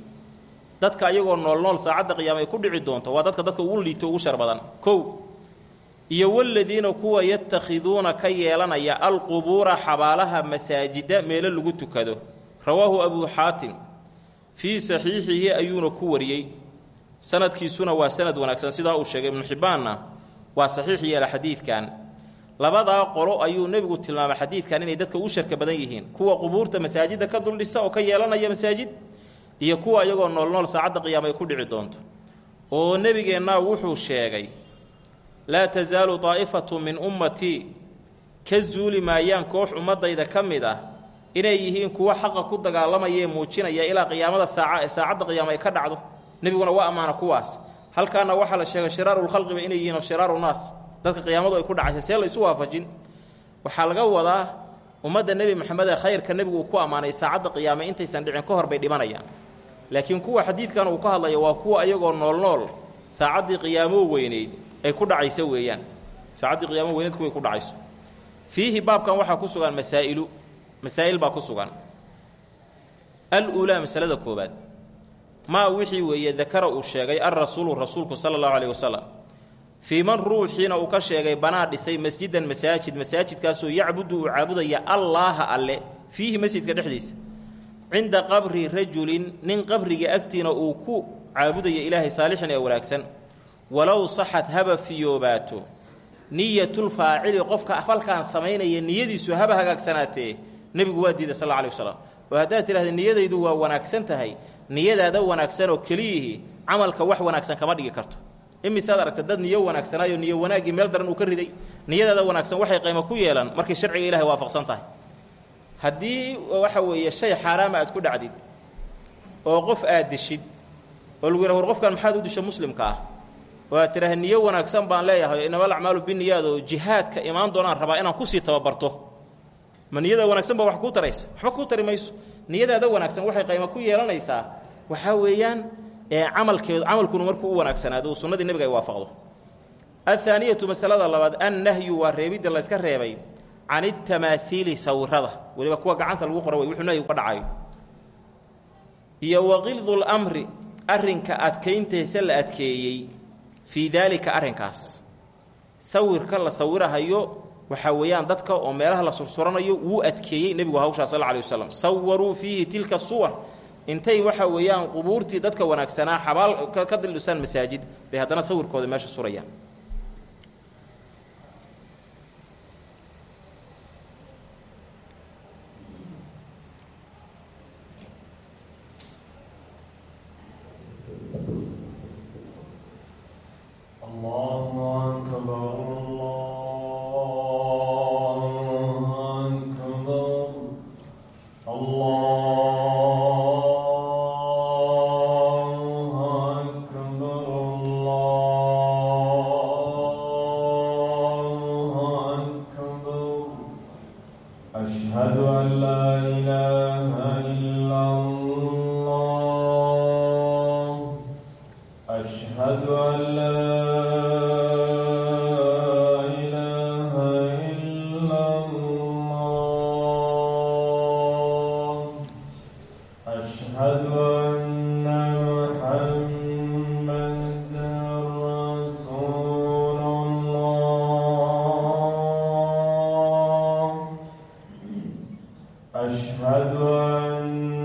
dadka ayagoo noolnool saacadda qiyaame ay ku dhici doonto waa dadka dadka ugu liito ugu shar badan. Kow iyo waladiina kuwa yatakhiduuna ka yeelanaya alqubuura xabaalaha masaajida meelo lagu tukado. Rawaahu abuu xaatim fii saxiixihi ayuuna ku wariyey. Sanadkiisuna waa sanad wanaagsan sidaa uu sheegay ibnu xibbaanna waa saxiix yeela xadiidkan. Labadaa qolo ayuu nebigu tilmaamay xadiidkan inay dadka ugu sharka badan yihiin. Kuwa qubuurta masaajidda ka duldhisa oo ka yeelanaya masaajid iyo kuwa iyagoo noolnool saacadda qiyaama ay ku dhici doonto. Oo nebigeennaa wuxuu sheegay laa tasaalu daa'ifatu min ummatii ka zuuli maayaan koox ummadayda ka mid ah inay yihiin kuwa xaqa ku dagaalamaya ee muujinaya ilaa qiyaamada saaca saacadda qiyaama ay ka dhacdo. Nebiguna waa ammaana kuwaas. Halkaana waxaa la sheegay shiraarulkhalqiba inay yihiin shiraaru naas. Dadka qiyaamadu ay ku dhacaysa see isu waafajin. Waxaa laga wadaa ummadda nebi maxamed ee khayrka nebigu uu ku ammaanay saacadda qiyaame intaysan dhicin ka hor bay dhimanayaan laakiin kuwa xadiidkan uu ka hadlaya waa kuwa iyagoo noolnool saacaddii qiyaamoo weyneyd ay ku dhacayso weeyaan. Saacaddii qiyaamo weyneed kuway ku dhacayso. Fiihi baabkan waxaa ku sugan masaa'ilu. Masaa'il baa ku sugan. Al-uulaa masalada koobaad maa wixii weeye dakara uu sheegay alrasuulu rasuulku sala allahu caleyhi wasalam fii man ruuxiina uu ka sheegay banaa dhisay masjidan masaajid. Masaajidkaasoo yacbudu uu caabudaya allaaha alle. Fiihi masjidka dhexdiisa cinda qabri rajulin nin qabriga agtiina uu ku caabudaya ilaahay saalixin ee wanaagsan. Walow saxad haba fiyoobaato niyatulfaacili qofka falkaan samaynaya niyadiisu haba hagaagsanaatee nebigu waa diiday sal alay wasalam oo haddaad tidhahda niyadaydu waa wanaagsan tahay niyadaada wanaagsan oo keliyihii camalka wax wanaagsan kama dhigi karto. Imisaad aragta dad niyo wanaagsanaayo niyo wanaaggii meel daran uu ka riday. Niyadaada wanaagsan waxay qaymo ku yeelan markay sharciga ilahay waafaqsan tahay haddii waxa weeye shay xaaraama aad ku dhacdid oo qof aad dishid oo lagu yidhaha war qofkan maxaad u disha muslimka ah oo aad tidhaha niyo wanaagsan baan leeyahay inama alacmaalu biniyaad oo jihaadka imaan doonaan rabaa inaan ku sii tababarto. Ma niyada wanaagsan baa wax kuu taraysa? Waxba kuu tari mayso. Niyadaada wanaagsan waxay qaymo ku yeelanaysaa waxaa weeyaan camalkeedu camalkunu markuu u wanaagsanaado uu sunnadii nebiga ay waafaqdo. Athaaniyatu masalada labaad annahyu waa reebidda layska reebay can itamaahiili sawirada. Weliba kuwa gacanta lagu qora wey wuxuu nahyigu ka dhacayo. Iyo waqildu lamri arrinka adkayntiisa la adkeeyey fii daalika arrinkaas. Sawirka la sawirahayo waxaa weeyaan dadka oo meelaha la sursuranayo wuu adkeeyey nebigu hawshaa sal alay wasalam sawaruu fiihi tilka suwar. Intay waxa weeyaan qubuurtii dadka wanaagsanaa xabaal ka dildhisaan masaajid bay haddana sawirkooda meesha surayaan one.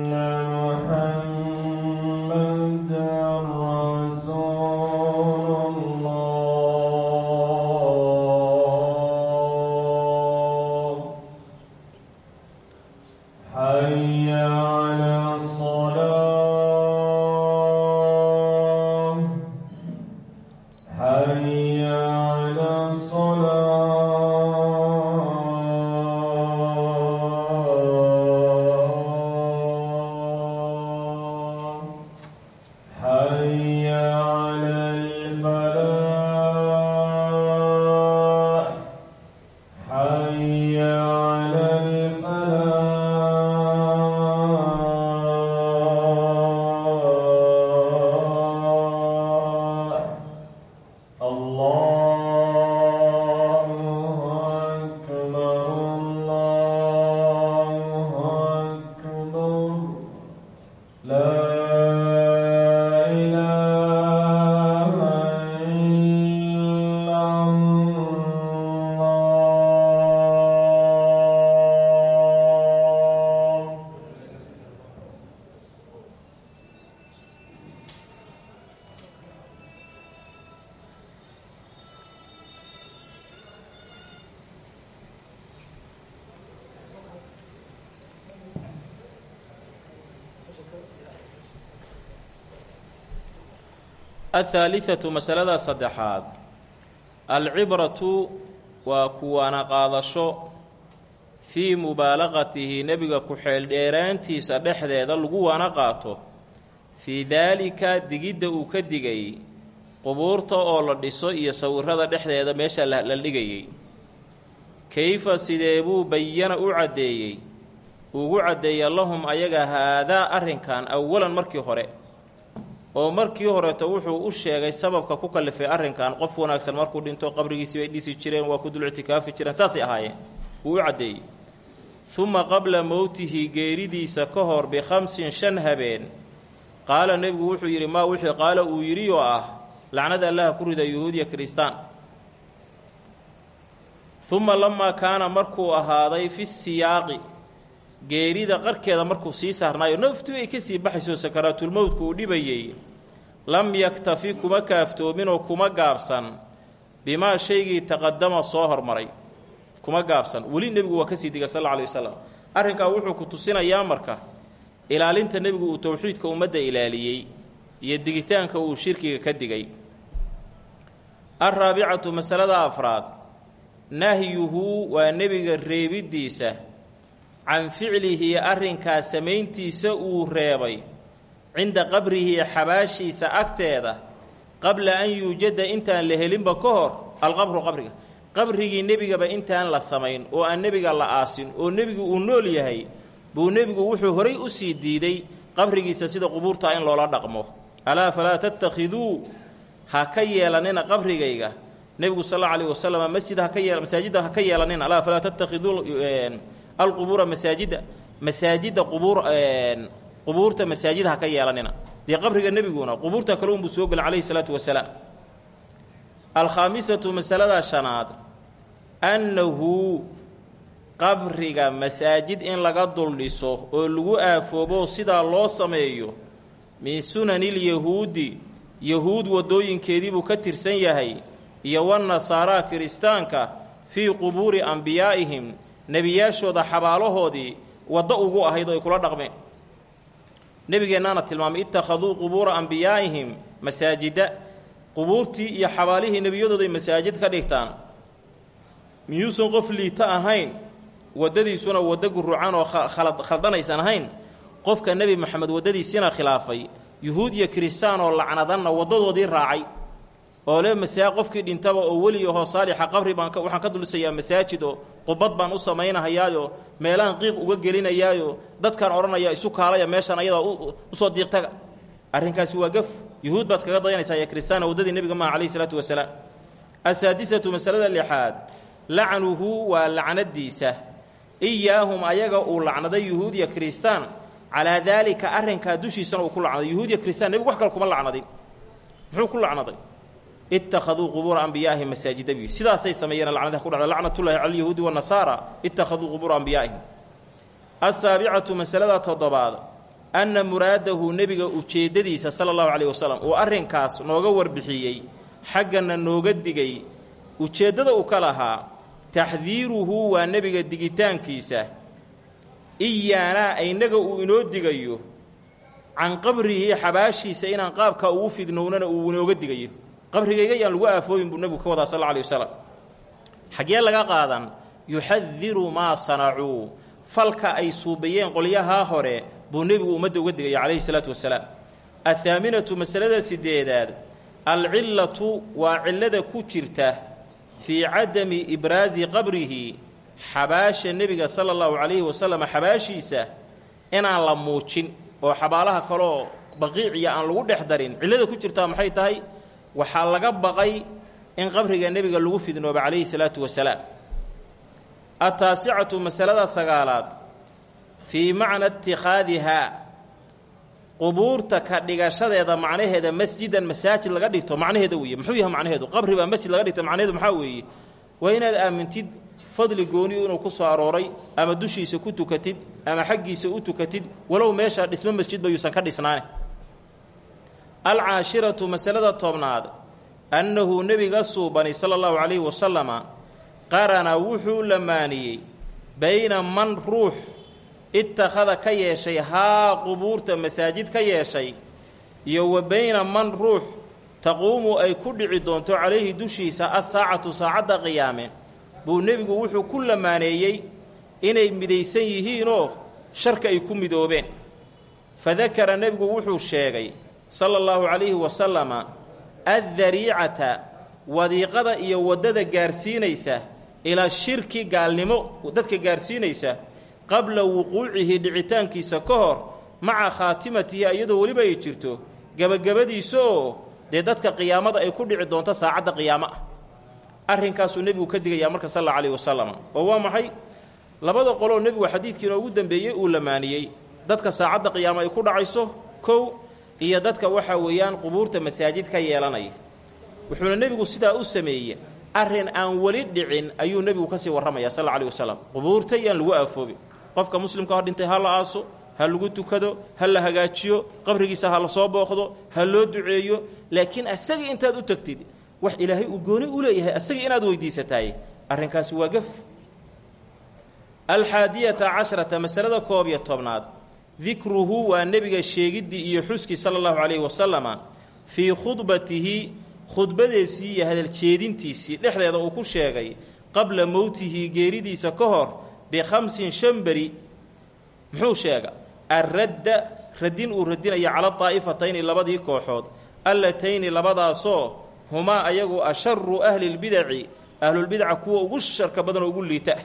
Athaalithatu masalada saddexaad alcibratu waa kuwaana qaadasho fii mubaalaqatihi nebiga ku-xeeldheeraantiisa dhexdeeda lagu waana qaato fii daalika digidda uu ka digay qubuurta oo la dhiso iyo sawirada dhexdeeda meesha la dhigayay kayfa sidee buu bayana u caddeeyey ugu caddeeya lahum ayaga haadaa arrinkan awalan markii hore oo markii horeeto wuxuu u sheegay sababka ku kallifay arrinkan qof wanaagsan markuu dhinto qabrigiisii bay dhisi jireen waa ku dul ictikaafi jireen saasay ahaayeen. Wuu u caddeeyey. Uma qabla mowtihi geeridiisa ka hor bikhamsin shan habeen qaala nebigu wuxuu yidhi maa wixii qaala uu yidhi oo ah lacnada allaha ku rida yuhuudiya kiristaan. Uma lamaa kaana markuu ahaaday fi siyaaqi geerida qarkeeda markuu sii saarnaayo naftu ay ka sii baxayso sakaraatulmowdku uu dhibayey. Lam yaktafi kuma kaaftoominoo kuma gaabsan bimaa shaygii taqadama soo hormaray. Kuma gaabsan. Weli nebigu waa ka sii digay sal alay wasalam arrinkaa wuxuu ku tusinayaa marka ilaalinta nebigu uu towxiidka ummadda ilaaliyey iyo digitaanka uu shirkiga ka digay. Alraabicatu masalada afraad nahyuhu waa nebiga reebiddiisa can ficlihi arrinkaas samayntiisa uu reebay cinda qabrihi xabaashiisa agteeda qabla an yuujada intaan la helinba ka hor alqabru qabriga qabrigii nebigaba intaan la samayn oo aan nebiga la aasin oo nebigu uu nool yahay buu nebigu wuxuu horay u sii diiday qabrigiisa sida qubuurtaa in loola dhaqmo. Alaa falaa tattakhiduu ha ka yeelanina qabrigayga. Nebigu sal alla alayh wasalam masjid haka masaajidda ha ka yeelanina alaa falaa tattakhiduu alqubuura masaajida masaajidda qubuur qubuurta masaajida ha ka yeelanina dee qabriga nebiguna qubuurta kale unbuu soo gelay calayhi salaatu wasalaam alkhaamisatu masalada shanaad annahu qabriga masaajid in laga dul dhiso oo lagu aafoobo sidaa loo sameeyo min sunanilyahuudi yahuud waddooyinkeediibuu ka tirsan yahay iyo wanasaaraa kiristaanka fii qubuuri ambiyaa'ihim nebiyaashooda xabaalahoodii waddo ugu ahayd oo ay kula dhaqmeen nebigeennaana tilmaamay ittakhaduu qubuura ambiyaa'ihim masaajida. Qubuurtii iyo xabaalihii nebiyadooday masaajid ka dhigtaan. Miyuusan qof liita ahayn waddadiisuna waddo gurucan oo khaldanaysan ahayn qofka nebi moxamed waddadiisina khilaafay yuhuud iyo kiristaan oo lacnadanna waddadoodii raacay oo le masaa qofkii dhintaba oo weliyahoo saalixa qabri baan waxaan ka dulsayaa masaajid oo qubad baan u samaynahayaayo meelaan qiiq uga gelinayaayo dadkaan odhanaya isu kaalaya meeshan ayadaa u soo diiqtaga arrinkaasi waa gaf. Yuhuud baad kaga dayanaysaa ya kristaana waddadii nebiga maha calayhi salaatu wasalaam. Asaadisatu masalada lixaad. Lacnuhu waa lacnadiisa. Iyaahum ayaga uu lacnaday yuhuud iyo kiristaan. Calaa daalika arrinkaa dushiisana uu ku lacnaday. Yuhuud iyo kiristaan nebigu wax kale kuma lacnadin. Muxuu ku lacnaday ittakhaduu qubuura ambiyaa'ihim masaajida bi sidaasay sameeyeen lacnadaha ku dhacda lacnatullahi cala alyahuudi wanasaara ittakhaduu qubuura ambiyaa'ihim asaabicatu masalada toddobaad anna muraadahu nebiga ujeeddadiisa sala allahu calayh wasalam uu arrinkaas nooga warbixiyey xaggana nooga digay. Ujeeddada uu ka lahaa taxdiiruhu waa nebiga digitaankiisa. Iyaanaa inaga uu inoo digayo can qabrihi xabaashiisa inaan qaabka ugu fidnownana uu inooga digayo qabrigayga yaan lagu aafooyin buu nebigu ka wadaa sal alay wasalam xaggee laga qaadan yuxadiru maa sanacuu falka ay suubayeen qolyahaa hore buu nebigu ummadda uga digaya calayhi salaatu wasalaam. Athaaminatu masalada sideedaad alcillatu waa cillada ku jirta fii cadami ibraasi qabrihi xabaasha nebiga sala allahu calayhi wasalam xabaashiisa inaan la muujin oo xabaalaha kaleoo baqiiciya aan lagu dhex darin. Cillada ku jirtaa maxay tahay waxaa laga baqay in qabriga nebiga lagu fidnooba calayhi salaatu wasalaam. Ataasicatu masalada sagaalaad fii macna itikhaadihaa qubuurta ka dhigashadeeda macnaheeda masjidan masaajid laga dhigto macnaheeda weeye muxuu yahay macnaheedu? Qabri baa masjid laga dhigto macnaheedu maxaa weeye? Waa inaad aamintid fadli gooniyu inuu ku soo arooray ama dushiisa ku tukatid ama xaggiisa u tukatid walow meeshaa dhismo masjidba yuusan ka dhisnaane alcaashiratu masalada tobnaad annahu nebiga suubani sala allahu calayhi wasalama qarana wuxuu lamaaniyey bayna man ruux ittakhada ka yeeshay haa qubuurta masaajid ka yeeshay iyo wa bayna man ruux taquumu ay ku dhici doonto calayhi dushiisa assaacatu saacadda qiyaame. Buu nebigu wuxuu ku lamaaneeyey inay midaysan yihiinoo sharka ay ku midoobeen. Fadakara nebigu wuxuu sheegay sala allahu calayhi wasalama addariicata wadiiqada iyo waddada gaarsiinaysa ilaa shirki gaalnimo dadka gaarsiinaysa qabla wuquucihi dhicitaankiisa ka hor maca khaatimatihi iyadoo weliba ay jirto gebagabadiisa oo dee dadka qiyaamada ay ku dhici doonto saacadda qiyaamo ah arrinkaasuu nebigu ka digayaa marka sal alla calayhi wasalam oo waa maxay? Labada qoloo nebigu xadiidkiina ugu dambeeyey uu lamaaniyey. Dadka saacadda qiyaamo ay ku dhacayso kow iyo dadka waxaa weeyaan qubuurta masaajid ka yeelanaya. Wuxuuna nebigu sidaa u sameeyey arrin aan weli dhicin ayuu nebigu ka sii warramaya sal alayh wasalam qubuurta yaan lagu aafoobin qofka muslimka hor dhintay ha la aaso ha lagu tukado ha la hagaajiyo qabrigiisa ha la soo booqdo ha loo duceeyo laakiin asagii intaad u tagtid wax ilaahay uu gooni u leeyahay asagii inaad weydiisataay arrinkaasi waa gaf. Alxaadiyata casharata masalada koob iyo tobnaad dikruhu waa nebiga sheegiddii iyo xuskii sala allahu calayhi wasalama fii khudbatihi khudbadeesii iyo hadaljeedintiisii dhexdeeda uu ku sheegay qabla mowtihi geeridiisa ka hor bikhamsin shan beri muxuu sheega arradda radin uu radinaya cala daa'ifatayni labadii kooxood allatayni labadaasoo humaa ayagu asharu ahli lbidaci ahlulbidaca kuwa ugu sharka badan oo ugu liita.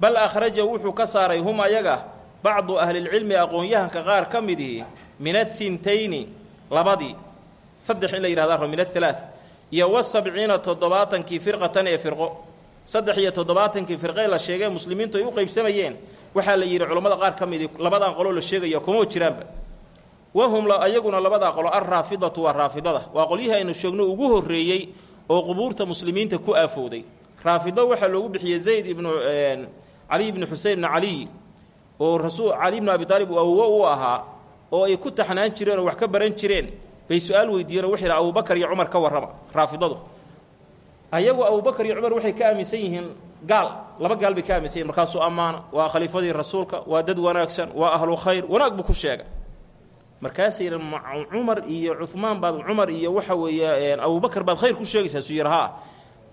Bal akhraja wuxuu ka saaray hum ayaga bacdu ahlilcilmi aqoon-yahanka qaar ka midihi min athintayni labadii saddex in la yihahda rabo min ahalaa iyo wasabciina toddobaatankii firqatan ee firqo. Saddex iyo toddobaatankii firqee la sheegay muslimiintu ay u qeybsamayeen waxaa la yidhi culammada qaar ka midii labadan qoloo la sheegaya kuma jiraanba. Wahum ayaguna labadaa qolo alraafidatu waa raafidada. Waa qolyihii aynu sheegno ugu horreeyey oo qubuurta muslimiinta ku aafowday raafido waxaa loogu bixiyey zayd ibnu cali ibnu xusein ibnu caliy oo rasuul cali ibnu abi taalib uu awowo ahaa oo ay ku taxnaan jireen wax ka baran jireen bay su'aal weydiiyeen oo waxay yidhaha abubakar iyo cumar ka warrama raafidadu. Ayagu abubakar iyo cumar waxay ka aaminsan yihiin gaal laba gaal bay ka aaminsan yihiin markaasuu ammaana waa khaliifadii rasuulka waa dad wanaagsan waa ahlu khayr wanaag buu ku sheega markaasay cumar iyo cuhmaan baad cumar iyo waxa weeye abubakar baad khayr ku sheegaysaa suu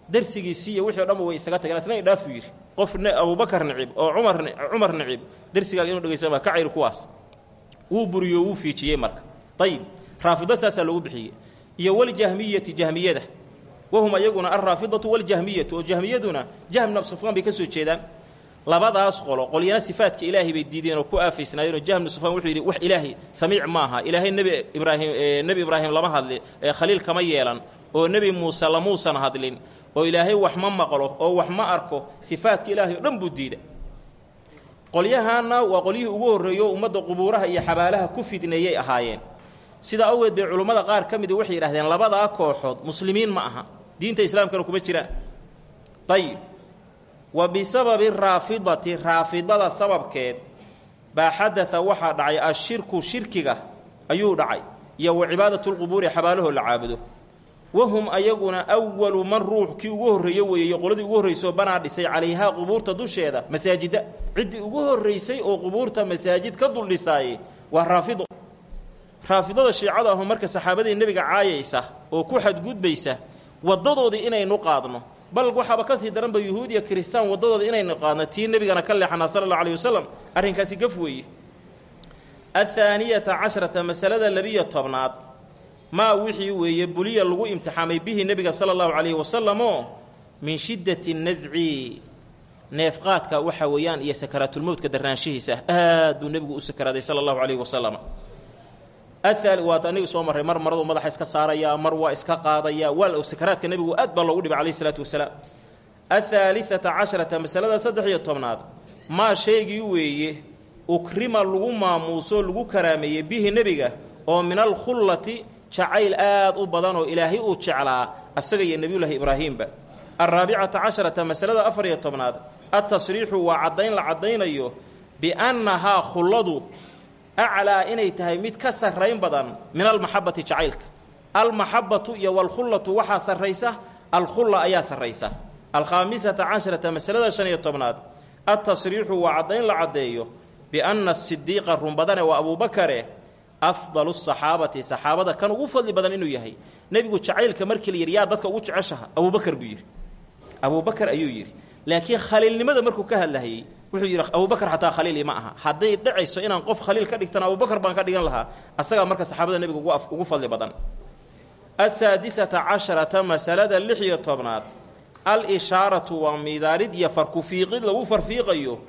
darsigiisii iyo wixii o dhanba way isaga tageen isna idhaafuu yidhi qof abubakar nicib oo cumar cumar nicib darsigaaga inu dhegaysanba ka cayr kuwaas. Wuu buriyo wuu fiijiyey marka. Ayib raafido saasaa loogu bixiyey. Iyo waljahmiyati jahmiyada. Wahum ayaguna alraafidatu waljahmiyatu oo jahmiyaduna jahm bn safaan bay ka soo jeedaan. Labadaas qolo qolyana sifaadka ilaahay bay diideen oo ku aafaysnaayeenoo jahm bnu safaan wuxuu yidhi wax ilaahay samiic maaha. Ilaahay nebi ibraahim nebi ibraahim lama hadli khaliil kama yeelan. Oo nebi muuse lamuusan hadlin oo ilaahay wax ma maqlo oo wax ma arko sifaadka ilaahay o dhan buu diida qolyahaana waa qolyihii ugu horreeyo ummadda qubuuraha iyo xabaalaha ku fidneeyey ahaayeen. Sidaa awgeed bay culummada qaar ka midi waxay yidhahdeen labadaa kooxood muslimiin ma aha diinta islaamkana kuma jiraan ayib wa bisababi raafidati raafidada sababkeed baa xadaa waxaa dhacay ashirku shirkiga ayuu dhacay iyo wa cibaadatulqubuuri xabaalahoo la caabudo wahum ayaguna awalu man ruux kii ugu horreeye weeyey qoladii ugu horraysoo banaa dhisay calayhaa qubuurta dusheeda masaajidda ciddii ugu horraysay oo qubuurta masaajid ka dul dhisaayey waa raafido raafidada shiicada ahu marka saxaabadii nebiga caayaysa oo ku xadgudbaysa waddadoodii inaynu qaadno bal waxaaba ka sii daranba yuhuudiya kiristaan waddadooda inaynu qaadno tii nebigana ka leexanaa sala allahu alayh wasalam arrinkaasi gaf weeye athaaniyata casharata masalada labiyo tobnaad maa wixii weeye buliya lagu imtixaamay bihi nebiga sala allahu calayhi wasalamoo min shiddati nasci neefqaadka waxa weeyaan iyo sakaraatulmowtka darnaanshihiisa aad buu nebigu u sakaraaday sala allahu calayhi wasalam ahaali waat aniga soo marray mar maradu madaxa iska saarayaa mar waa iska qaadayaa waa sakaraadka nebigu aad baa loogu dhibay calayhi isalaatu wasalaam. Athaalihata casharata masalada saddex iyo tobnaad. Maa shaygii weeye ukrima lagu maamuuso lagu karaameeyey bihi nebiga oo min alkhullati jacayl aad u badan oo ilaahay uu jeclaa asaga iyo nebiyullaahi ibraahiimba alraabicata casharata masalada afar iyo tobnaad. Altasriixu waa caddayn la caddaynayo biannahaa khulladu aclaa inay tahay mid ka sarrayn badan min almaxabati jacaylka. Almaxabatu iyo walkhullatu waxaa sarraysa alkhulla ayaa sarraysa. Alkhaamisata casharata masalada shan iyo tobnaad. Altasriixu waa caddayn la caddeeyo bianna asidiiqa runbadane waa abuubakare afdalu saxaabati saxaabada kan ugu fadli badan inuu yahay. Nebigu jacaylka markii la yidhi yaa dadka ugu jeceshaha abuubakar buu yidhi. Abuubakar ayuu yidhi. Laakiin khaliilnimada markuu ka hadlahayey wuxuu yidhi abubakar xataa khaliili ma aha. Hadday dhacayso inaan qof khaliil ka dhigtana abubakar baan ka dhigan lahaa asagaa marka saxaabada nebiga ugu fadli badan. Asaadisata casharata masalada lix tobnaad. Al-ishaaratu waa miidaarid iyo farkufiiqid lagu farfiiqayo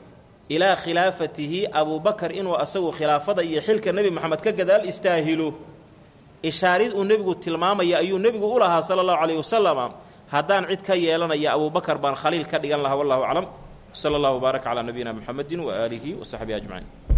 ilaa khilaafatihi abuubakar inuu asagu khilaafada iyo xilka nebi moxamed ka gadaal istaahilo ishaarid uu nebigu tilmaamaya ayuu nebigu u lahaa sala allahu calayhi wasalama haddaan cid ka yeelanaya abuubakar baan khaliil ka dhigan lahaa wallahu aclam. Sala allahu wbaarak calaa nabiyina muxamedi waaalihi wa saxbihi ajmaciin